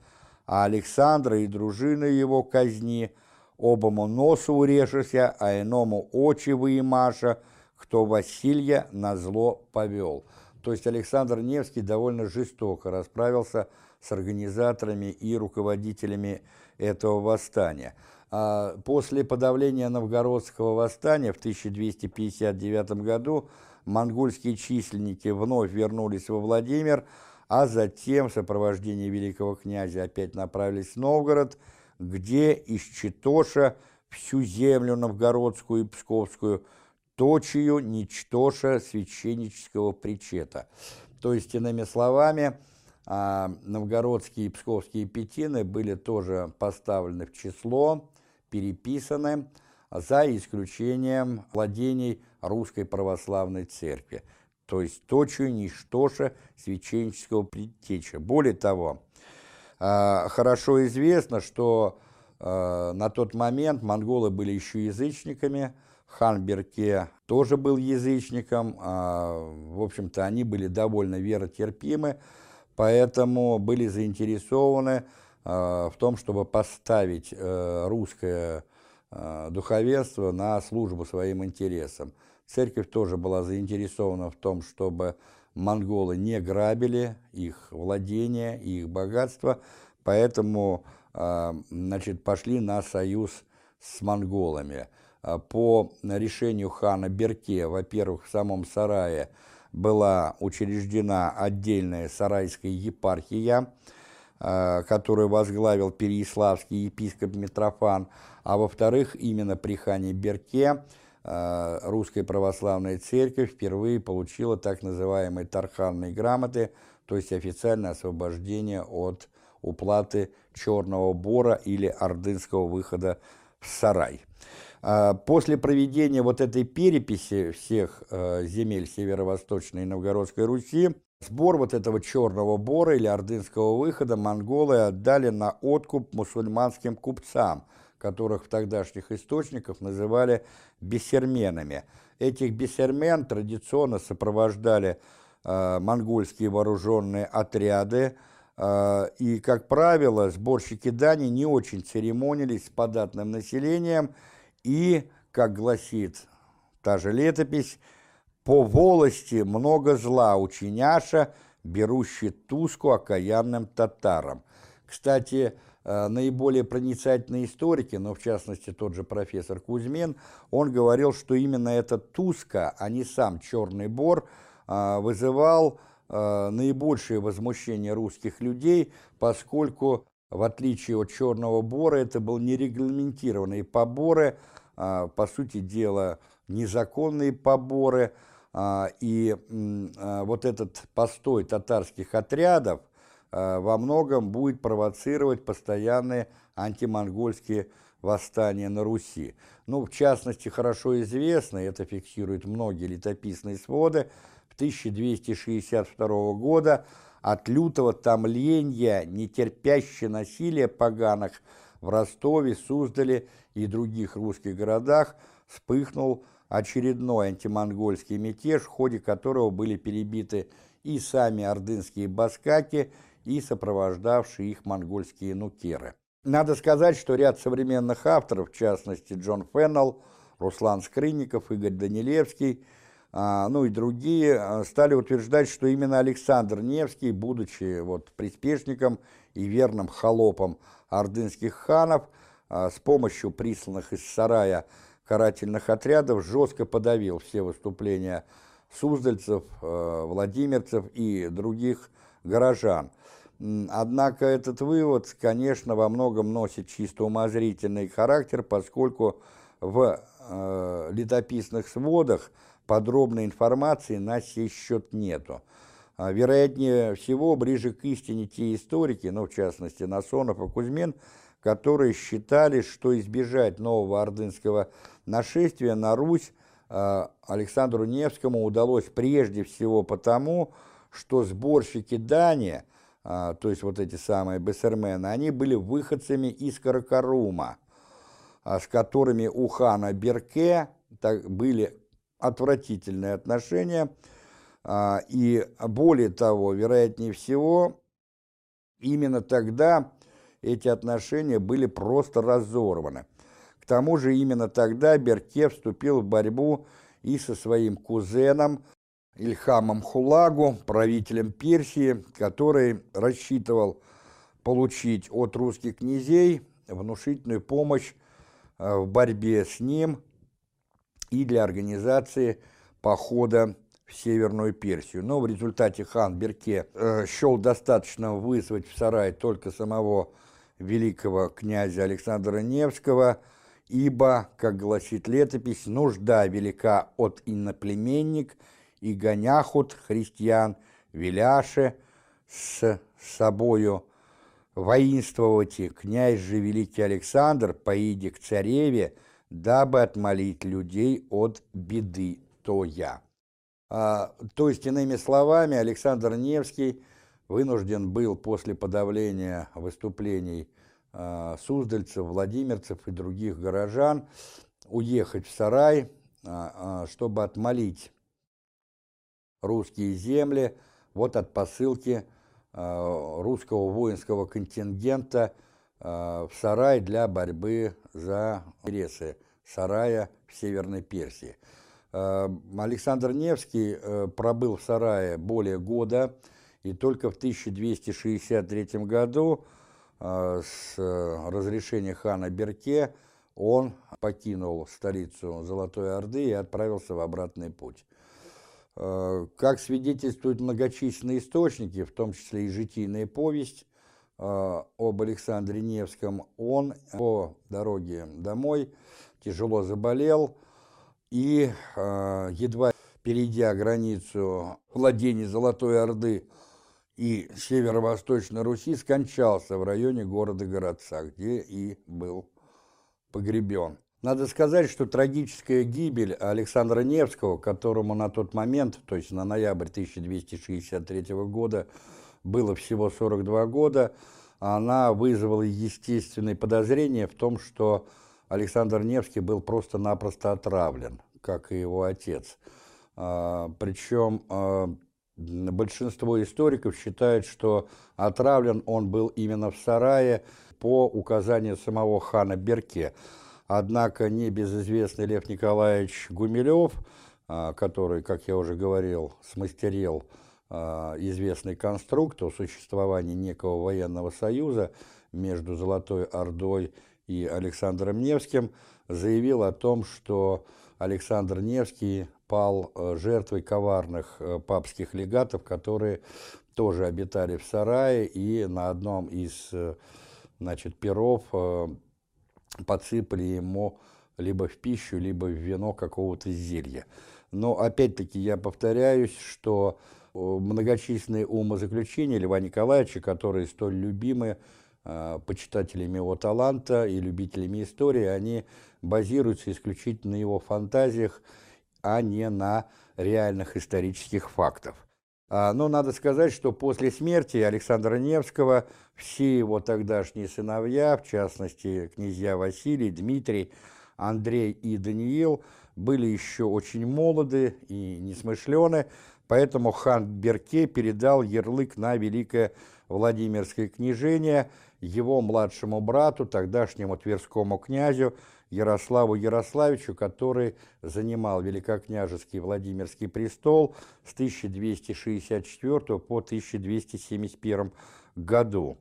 а Александра и дружины его казни, обому носу урежешься, а иному очи выимаша, кто Василья на зло повел. То есть Александр Невский довольно жестоко расправился с организаторами и руководителями этого восстания. А после подавления новгородского восстания в 1259 году монгольские численники вновь вернулись во Владимир, а затем в сопровождении великого князя опять направились в Новгород, где из Читоша всю землю новгородскую и псковскую точию ничтоша священнического причета. То есть, иными словами, а, новгородские и псковские пятины были тоже поставлены в число, переписаны, за исключением владений Русской Православной Церкви, то есть точью ничтоша священнического предтеча. Более того, а, хорошо известно, что на тот момент монголы были еще язычниками, хан Берке тоже был язычником, в общем-то, они были довольно веротерпимы, поэтому были заинтересованы в том, чтобы поставить русское духовенство на службу своим интересам. Церковь тоже была заинтересована в том, чтобы монголы не грабили их владения и их богатства, поэтому а, значит, пошли на союз с монголами. А, по решению хана Берке, во-первых, в самом сарае была учреждена отдельная сарайская епархия, а, которую возглавил Переяславский епископ Митрофан, а во-вторых, именно при хане Берке Э, русская православная церковь впервые получила так называемые тарханные грамоты, то есть официальное освобождение от уплаты черного бора или ордынского выхода в сарай. Э, после проведения вот этой переписи всех э, земель Северо-Восточной и Новгородской Руси, сбор вот этого черного бора или ордынского выхода монголы отдали на откуп мусульманским купцам – которых в тогдашних источниках называли бесерменами. Этих бесермен традиционно сопровождали э, монгольские вооруженные отряды, и, как правило, сборщики дани не очень церемонились с податным населением, и, как гласит та же летопись, «по волости много зла учиняша, берущий туску окаянным татарам». Кстати, Э, наиболее проницательные историки, но в частности тот же профессор Кузьмин, он говорил, что именно эта туска, а не сам черный бор, э, вызывал э, наибольшее возмущение русских людей, поскольку, в отличие от черного бора, это был нерегламентированные поборы, по сути дела, незаконные поборы, и вот этот постой татарских отрядов, во многом будет провоцировать постоянные антимонгольские восстания на Руси. Ну, в частности, хорошо известно, это фиксируют многие летописные своды, в 1262 года от лютого томления, нетерпящее насилия поганых в Ростове, Суздале и других русских городах вспыхнул очередной антимонгольский мятеж, в ходе которого были перебиты и сами ордынские баскаки, и сопровождавшие их монгольские нукеры. Надо сказать, что ряд современных авторов, в частности Джон Феннелл, Руслан Скрынников, Игорь Данилевский, ну и другие, а, стали утверждать, что именно Александр Невский, будучи вот приспешником и верным холопом ордынских ханов, а, с помощью присланных из сарая карательных отрядов жестко подавил все выступления суздальцев, владимирцев и других горожан. Однако этот вывод, конечно, во многом носит чисто умозрительный характер, поскольку в э, летописных сводах подробной информации на сей счет нету. А, вероятнее всего, ближе к истине те историки, ну, в частности, Насонов и Кузьмин, которые считали, что избежать нового ордынского нашествия на Русь э, Александру Невскому удалось прежде всего потому, что сборщики дани, а, то есть вот эти самые бессермены, они были выходцами из Каракарума, с которыми у хана Берке были отвратительные отношения, а, и более того, вероятнее всего, именно тогда эти отношения были просто разорваны. К тому же именно тогда Берке вступил в борьбу и со своим кузеном Ильхамом Хулагу, правителем Персии, который рассчитывал получить от русских князей внушительную помощь в борьбе с ним и для организации похода в Северную Персию. Но в результате хан Берке э, счел достаточно вызвать в сарай только самого великого князя Александра Невского, ибо, как гласит летопись, нужда велика от иноплеменник – и гоняхут христиан, веляше с собою воинствовать, князь же великий Александр поиди к цареве, дабы отмолить людей от беды то я. А, то есть, иными словами, Александр Невский вынужден был после подавления выступлений э, суздальцев, владимирцев и других горожан уехать в сарай, чтобы отмолить русские земли вот от посылки русского воинского контингента в сарай для борьбы за интересы сарая в Северной Персии. Александр Невский пробыл в сарае более года, и только в 1263 году э, с разрешения хана Берке он покинул столицу Золотой Орды и отправился в обратный путь. Э, как свидетельствуют многочисленные источники, в том числе и житийная повесть э, об Александре Невском, он по дороге домой тяжело заболел и, едва перейдя границу владений Золотой Орды, и северо-восточной Руси скончался в районе города Городца, где и был погребен. Надо сказать, что трагическая гибель Александра Невского, которому на тот момент, то есть на ноябрь 1263 года, было всего 42 года, она вызвала естественные подозрения в том, что Александр Невский был просто-напросто отравлен, как и его отец. А, Причем а, Большинство историков считают, что отравлен он был именно в сарае по указанию самого хана Берке. Однако небезызвестный Лев Николаевич Гумилев, а, который, как я уже говорил, смастерил а, известный конструкт о существовании некого военного союза между Золотой Ордой и Александром Невским, заявил о том, что Александр Невский пал э, жертвой коварных э, папских легатов, которые тоже обитали в сарае и на одном из э, значит, перов подсыпали ему либо в пищу, либо в вино какого-то зелья. Но опять-таки я повторяюсь, что многочисленные умозаключения Льва Николаевича, которые столь любимы почитателями его таланта и любителями истории, они базируются исключительно на его фантазиях, а не на реальных исторических фактов. А, но надо сказать, что после смерти Александра Невского все его тогдашние сыновья, в частности князья Василий, Дмитрий, Андрей и Даниил, были еще очень молоды и несмышлены, поэтому хан Берке передал ярлык на Великое Владимирское княжение его младшему брату, тогдашнему тверскому князю Ярославу Ярославичу, который занимал великокняжеский Владимирский престол с 1264 по 1271 году.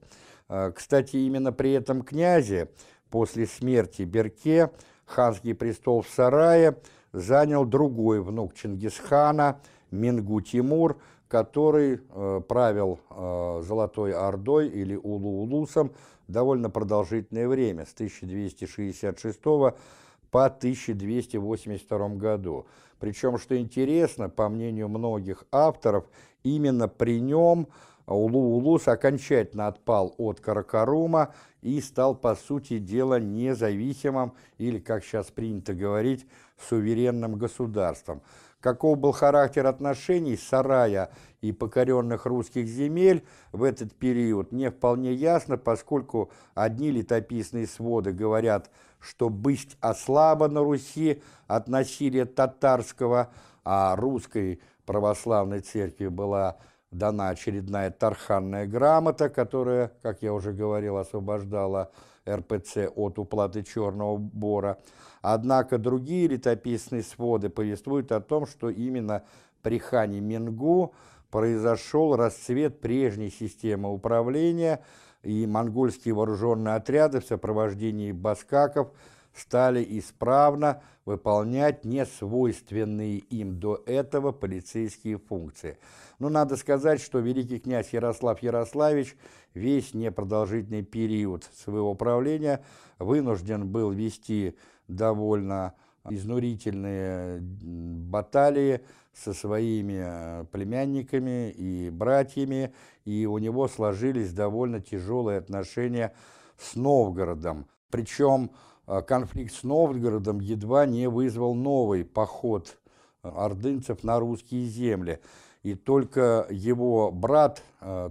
А, кстати, именно при этом князе после смерти Берке ханский престол в Сарае занял другой внук Чингисхана, Мингу Тимур, который э, правил э, Золотой Ордой или Улу-Улусом довольно продолжительное время, с 1266 по 1282 году. Причем, что интересно, по мнению многих авторов, именно при нем Улу-Улус окончательно отпал от Каракарума и стал, по сути дела, независимым, или, как сейчас принято говорить, суверенным государством. Каков был характер отношений Сарая и покоренных русских земель в этот период, не вполне ясно, поскольку одни летописные своды говорят, что «бысть ослаба на Руси от насилия татарского», а русской православной церкви была дана очередная тарханная грамота, которая, как я уже говорил, освобождала РПЦ от уплаты черного бора. Однако другие летописные своды повествуют о том, что именно при хане Мингу произошел расцвет прежней системы управления, и монгольские вооруженные отряды в сопровождении баскаков стали исправно выполнять несвойственные им до этого полицейские функции. Но надо сказать, что великий князь Ярослав Ярославич весь непродолжительный период своего правления вынужден был вести довольно изнурительные баталии со своими э, племянниками и братьями, и у него сложились довольно тяжелые отношения с Новгородом. Причем э, конфликт с Новгородом едва не вызвал новый поход э, ордынцев на русские земли. И только его брат,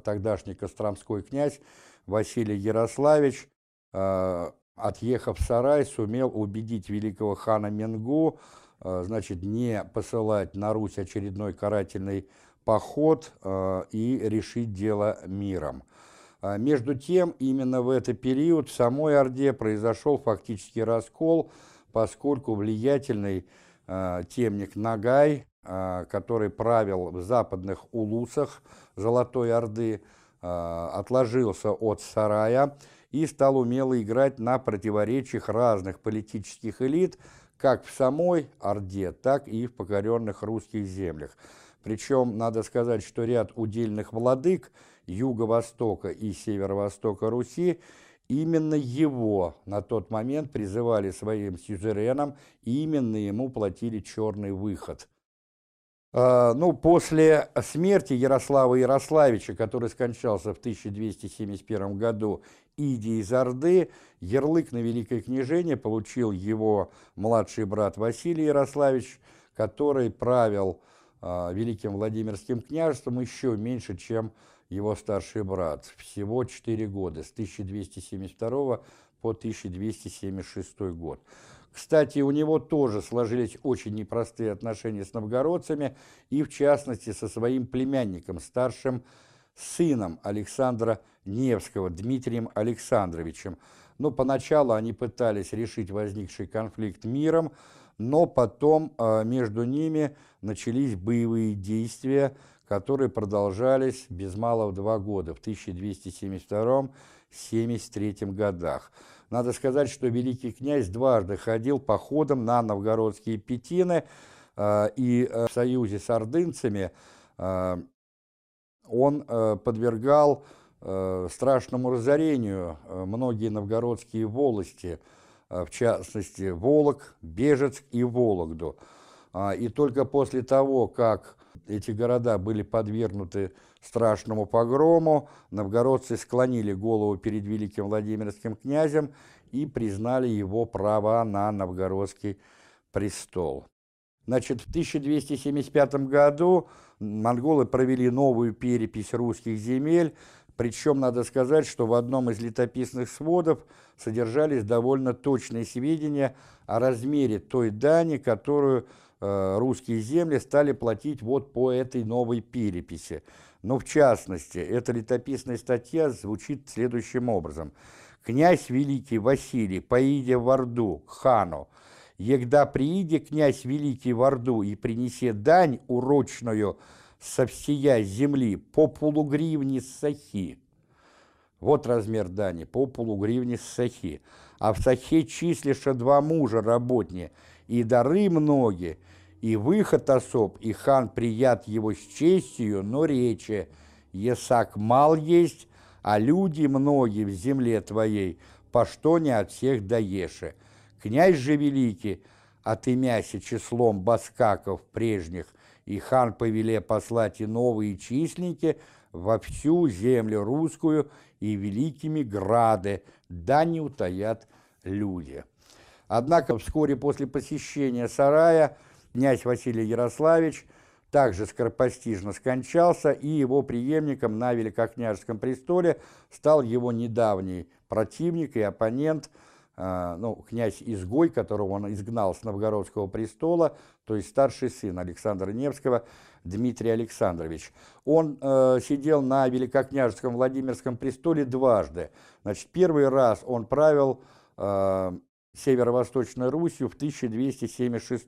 тогдашний Костромской князь Василий Ярославич, отъехав в сарай, сумел убедить великого хана Менгу, значит, не посылать на Русь очередной карательный поход и решить дело миром. Между тем, именно в этот период в самой Орде произошел фактически раскол, поскольку влиятельный темник Нагай, который правил в западных улусах Золотой Орды, отложился от сарая и стал умело играть на противоречиях разных политических элит, как в самой Орде, так и в покоренных русских землях. Причем, надо сказать, что ряд удельных владык юго-востока и северо-востока Руси именно его на тот момент призывали своим сюзереном, и именно ему платили черный выход – а, ну, после смерти Ярослава Ярославича, который скончался в 1271 году, Иди из Орды, ярлык на Великое княжение получил его младший брат Василий Ярославич, который правил э, Великим Владимирским княжеством еще меньше, чем его старший брат. Всего 4 года, с 1272 по 1276 год. Кстати, у него тоже сложились очень непростые отношения с новгородцами и, в частности, со своим племянником, старшим сыном Александра Невского, Дмитрием Александровичем. Но поначалу они пытались решить возникший конфликт миром, но потом э, между ними начались боевые действия, которые продолжались без малого два года, в 1272-73 годах. Надо сказать, что великий князь дважды ходил походом на новгородские пятины, э, и э, в союзе с ордынцами э, он подвергал страшному разорению многие новгородские волости, в частности Волок, Бежецк и Вологду. А, и только после того, как эти города были подвергнуты страшному погрому, новгородцы склонили голову перед великим Владимирским князем и признали его права на новгородский престол. Значит, в 1275 году монголы провели новую перепись русских земель, причем надо сказать, что в одном из летописных сводов содержались довольно точные сведения о размере той дани, которую русские земли стали платить вот по этой новой переписи. Но в частности, эта летописная статья звучит следующим образом. «Князь великий Василий, поиде в Орду, к хану, егда прииде князь великий в Орду и принесе дань урочную со всея земли по полугривне сахи». Вот размер дани, по полугривне сахи. А в сахе числиша два мужа работни, и дары многие, и выход особ, и хан прият его с честью, но речи, есак мал есть, а люди многие в земле твоей, по что не от всех даеше. Князь же великий, отымяся числом баскаков прежних, и хан повеле послать и новые численники во всю землю русскую и великими грады, да не утаят люди. Однако вскоре после посещения сарая князь Василий Ярославич также скоропостижно скончался, и его преемником на Великокняжеском престоле стал его недавний противник и оппонент, э, ну, князь-изгой, которого он изгнал с Новгородского престола, то есть старший сын Александра Невского, Дмитрий Александрович. Он э, сидел на Великокняжеском Владимирском престоле дважды. Значит, первый раз он правил э, Северо-Восточной Русью в 1276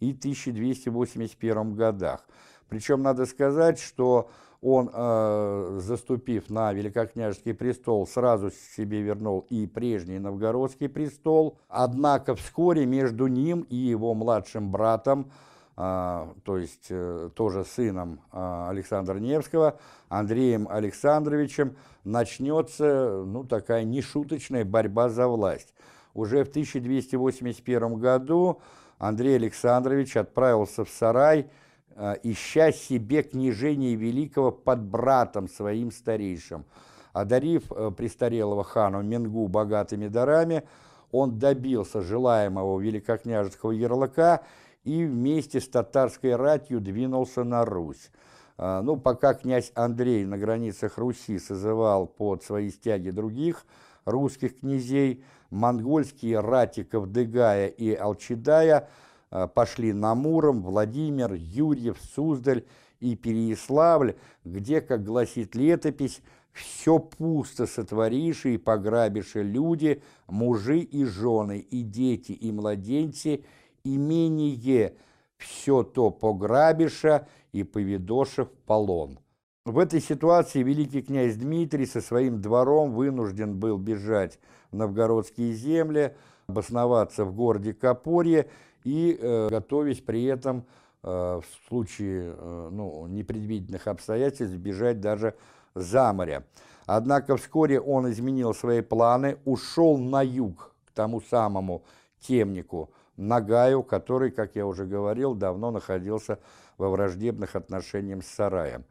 и 1281 годах. Причем надо сказать, что он, э, заступив на Великокняжеский престол, сразу себе вернул и прежний Новгородский престол. Однако вскоре между ним и его младшим братом, э, то есть э, тоже сыном э, Александра Невского, Андреем Александровичем, начнется ну, такая нешуточная борьба за власть. Уже в 1281 году Андрей Александрович отправился в сарай, э, ища себе княжение великого под братом своим старейшим. Одарив э, престарелого хану Менгу богатыми дарами, он добился желаемого великокняжеского ярлыка и вместе с татарской ратью двинулся на Русь. Э, ну, пока князь Андрей на границах Руси созывал под свои стяги других русских князей, монгольские рати Кавдыгая и Алчидая э, пошли на Муром, Владимир, Юрьев, Суздаль и Переяславль, где, как гласит летопись, все пусто сотвориши и пограбиши люди, мужи и жены, и дети, и младенцы, имение, все то пограбиша и поведоша в полон. В этой ситуации великий князь Дмитрий со своим двором вынужден был бежать новгородские земли, обосноваться в городе Копорье и, э, готовясь при этом э, в случае э, ну, непредвиденных обстоятельств, бежать даже за море. Однако вскоре он изменил свои планы, ушел на юг, к тому самому темнику Нагаю, который, как я уже говорил, давно находился во враждебных отношениях с Сараем.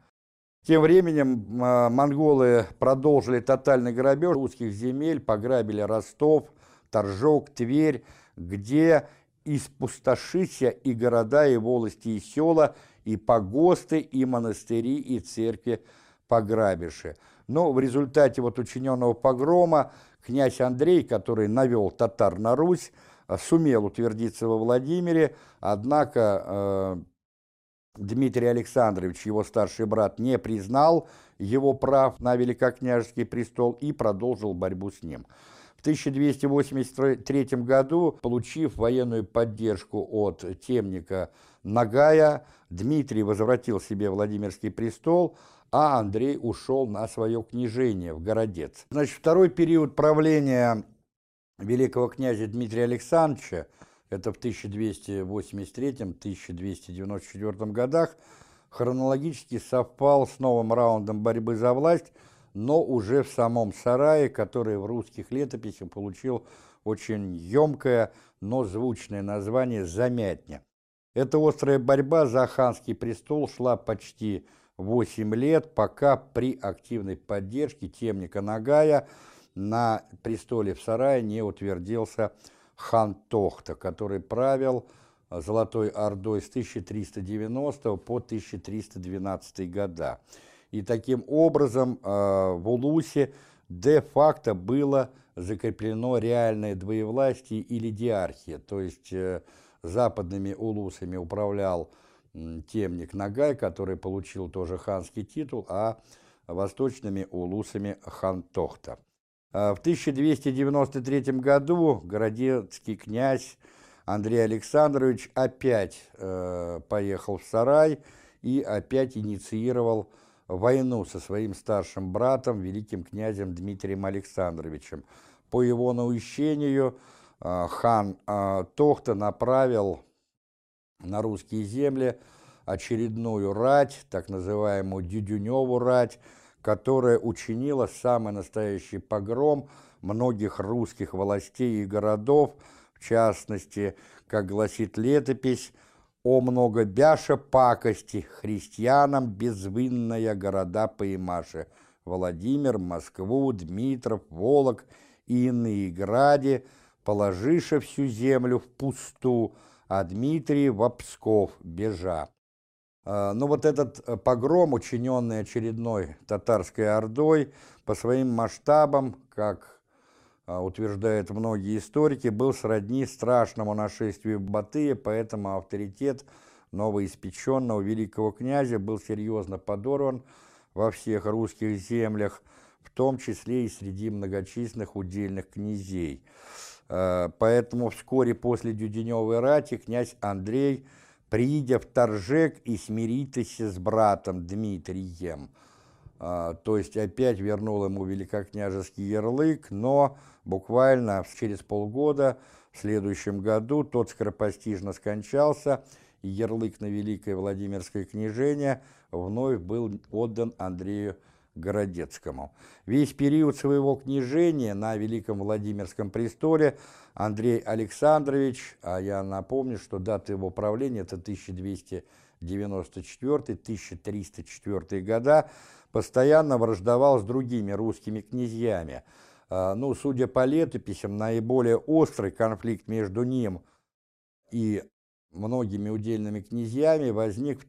Тем временем э, монголы продолжили тотальный грабеж русских земель, пограбили Ростов, Торжок, Тверь, где испустошися и города, и волости, и села, и погосты, и монастыри, и церкви пограбиши. Но в результате вот учиненного погрома князь Андрей, который навел татар на Русь, сумел утвердиться во Владимире, однако э, Дмитрий Александрович, его старший брат, не признал его прав на великокняжеский престол и продолжил борьбу с ним. В 1283 году, получив военную поддержку от темника Нагая, Дмитрий возвратил себе Владимирский престол, а Андрей ушел на свое княжение в Городец. Значит, второй период правления великого князя Дмитрия Александровича, это в 1283-1294 годах, хронологически совпал с новым раундом борьбы за власть, но уже в самом сарае, который в русских летописях получил очень емкое, но звучное название «Замятня». Эта острая борьба за ханский престол шла почти 8 лет, пока при активной поддержке темника Нагая на престоле в Сарае не утвердился хан Тохта, который правил Золотой Ордой с 1390 по 1312 года. И таким образом э, в Улусе де-факто было закреплено реальное двоевластие или диархия, то есть э, западными улусами управлял темник Нагай, который получил тоже ханский титул, а восточными улусами хан Тохта. А в 1293 году городецкий князь Андрей Александрович опять э, поехал в Сарай и опять инициировал войну со своим старшим братом, великим князем Дмитрием Александровичем. По его наущению э, хан э, Тохта направил на русские земли очередную рать, так называемую Дюдюневу рать, которая учинила самый настоящий погром многих русских властей и городов, в частности, как гласит летопись, «О много бяша пакости христианам безвинная города поимаши, Владимир, Москву, Дмитров, Волок и иные гради, положиша всю землю в пусту, а Дмитрий в Псков бежа. А, Но вот этот э, погром, учиненный очередной татарской ордой, по своим масштабам, как а, утверждают многие историки, был сродни страшному нашествию Батыя, поэтому авторитет новоиспеченного великого князя был серьезно подорван во всех русских землях, в том числе и среди многочисленных удельных князей. А, поэтому вскоре после Дюденевой рати князь Андрей – придя в Торжек и смиритися с братом Дмитрием. А, то есть опять вернул ему великокняжеский ярлык, но буквально через полгода, в следующем году, тот скоропостижно скончался, и ярлык на Великое Владимирское княжение вновь был отдан Андрею Городецкому. Весь период своего княжения на Великом Владимирском престоле Андрей Александрович, а я напомню, что дата его правления это 1294-1304 года, постоянно враждовал с другими русскими князьями. А, ну, судя по летописям, наиболее острый конфликт между ним и многими удельными князьями возник в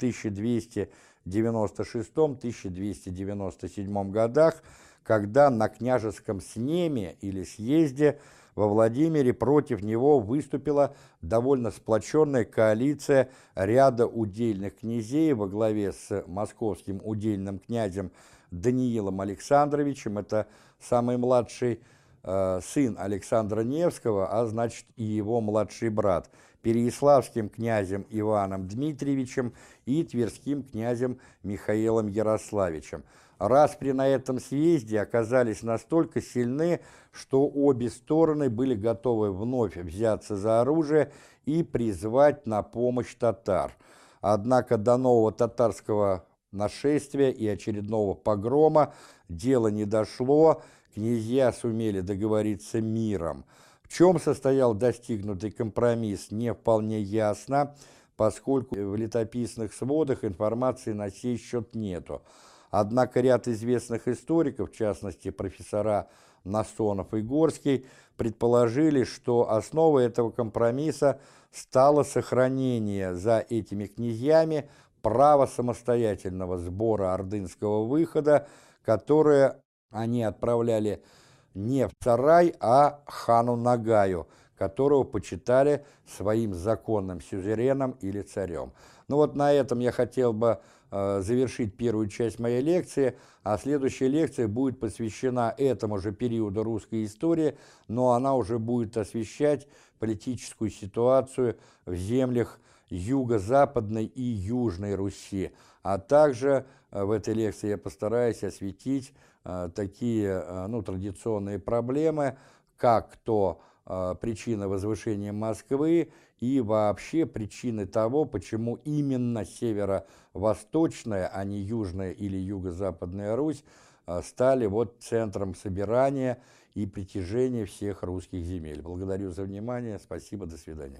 1296-1297 годах, когда на княжеском снеме или съезде во Владимире против него выступила довольно сплоченная коалиция ряда удельных князей во главе с московским удельным князем Даниилом Александровичем, это самый младший сын Александра Невского, а значит и его младший брат, Переяславским князем Иваном Дмитриевичем и Тверским князем Михаилом Ярославичем. Распри на этом съезде оказались настолько сильны, что обе стороны были готовы вновь взяться за оружие и призвать на помощь татар. Однако до нового татарского нашествия и очередного погрома дело не дошло, князья сумели договориться миром. В чем состоял достигнутый компромисс, не вполне ясно, поскольку в летописных сводах информации на сей счет нету. Однако ряд известных историков, в частности профессора Насонов и Горский, предположили, что основой этого компромисса стало сохранение за этими князьями право самостоятельного сбора ордынского выхода, которое они отправляли не в Царай, а хану Нагаю, которого почитали своим законным сюзереном или царем. Ну вот на этом я хотел бы э, завершить первую часть моей лекции, а следующая лекция будет посвящена этому же периоду русской истории, но она уже будет освещать политическую ситуацию в землях юго-западной и южной Руси. А также э, в этой лекции я постараюсь осветить такие э, ну, традиционные проблемы, как то причина возвышения Москвы и вообще причины того, почему именно северо-восточная, а не южная или юго-западная Русь стали вот центром собирания и притяжения всех русских земель. Благодарю за внимание, спасибо, до свидания.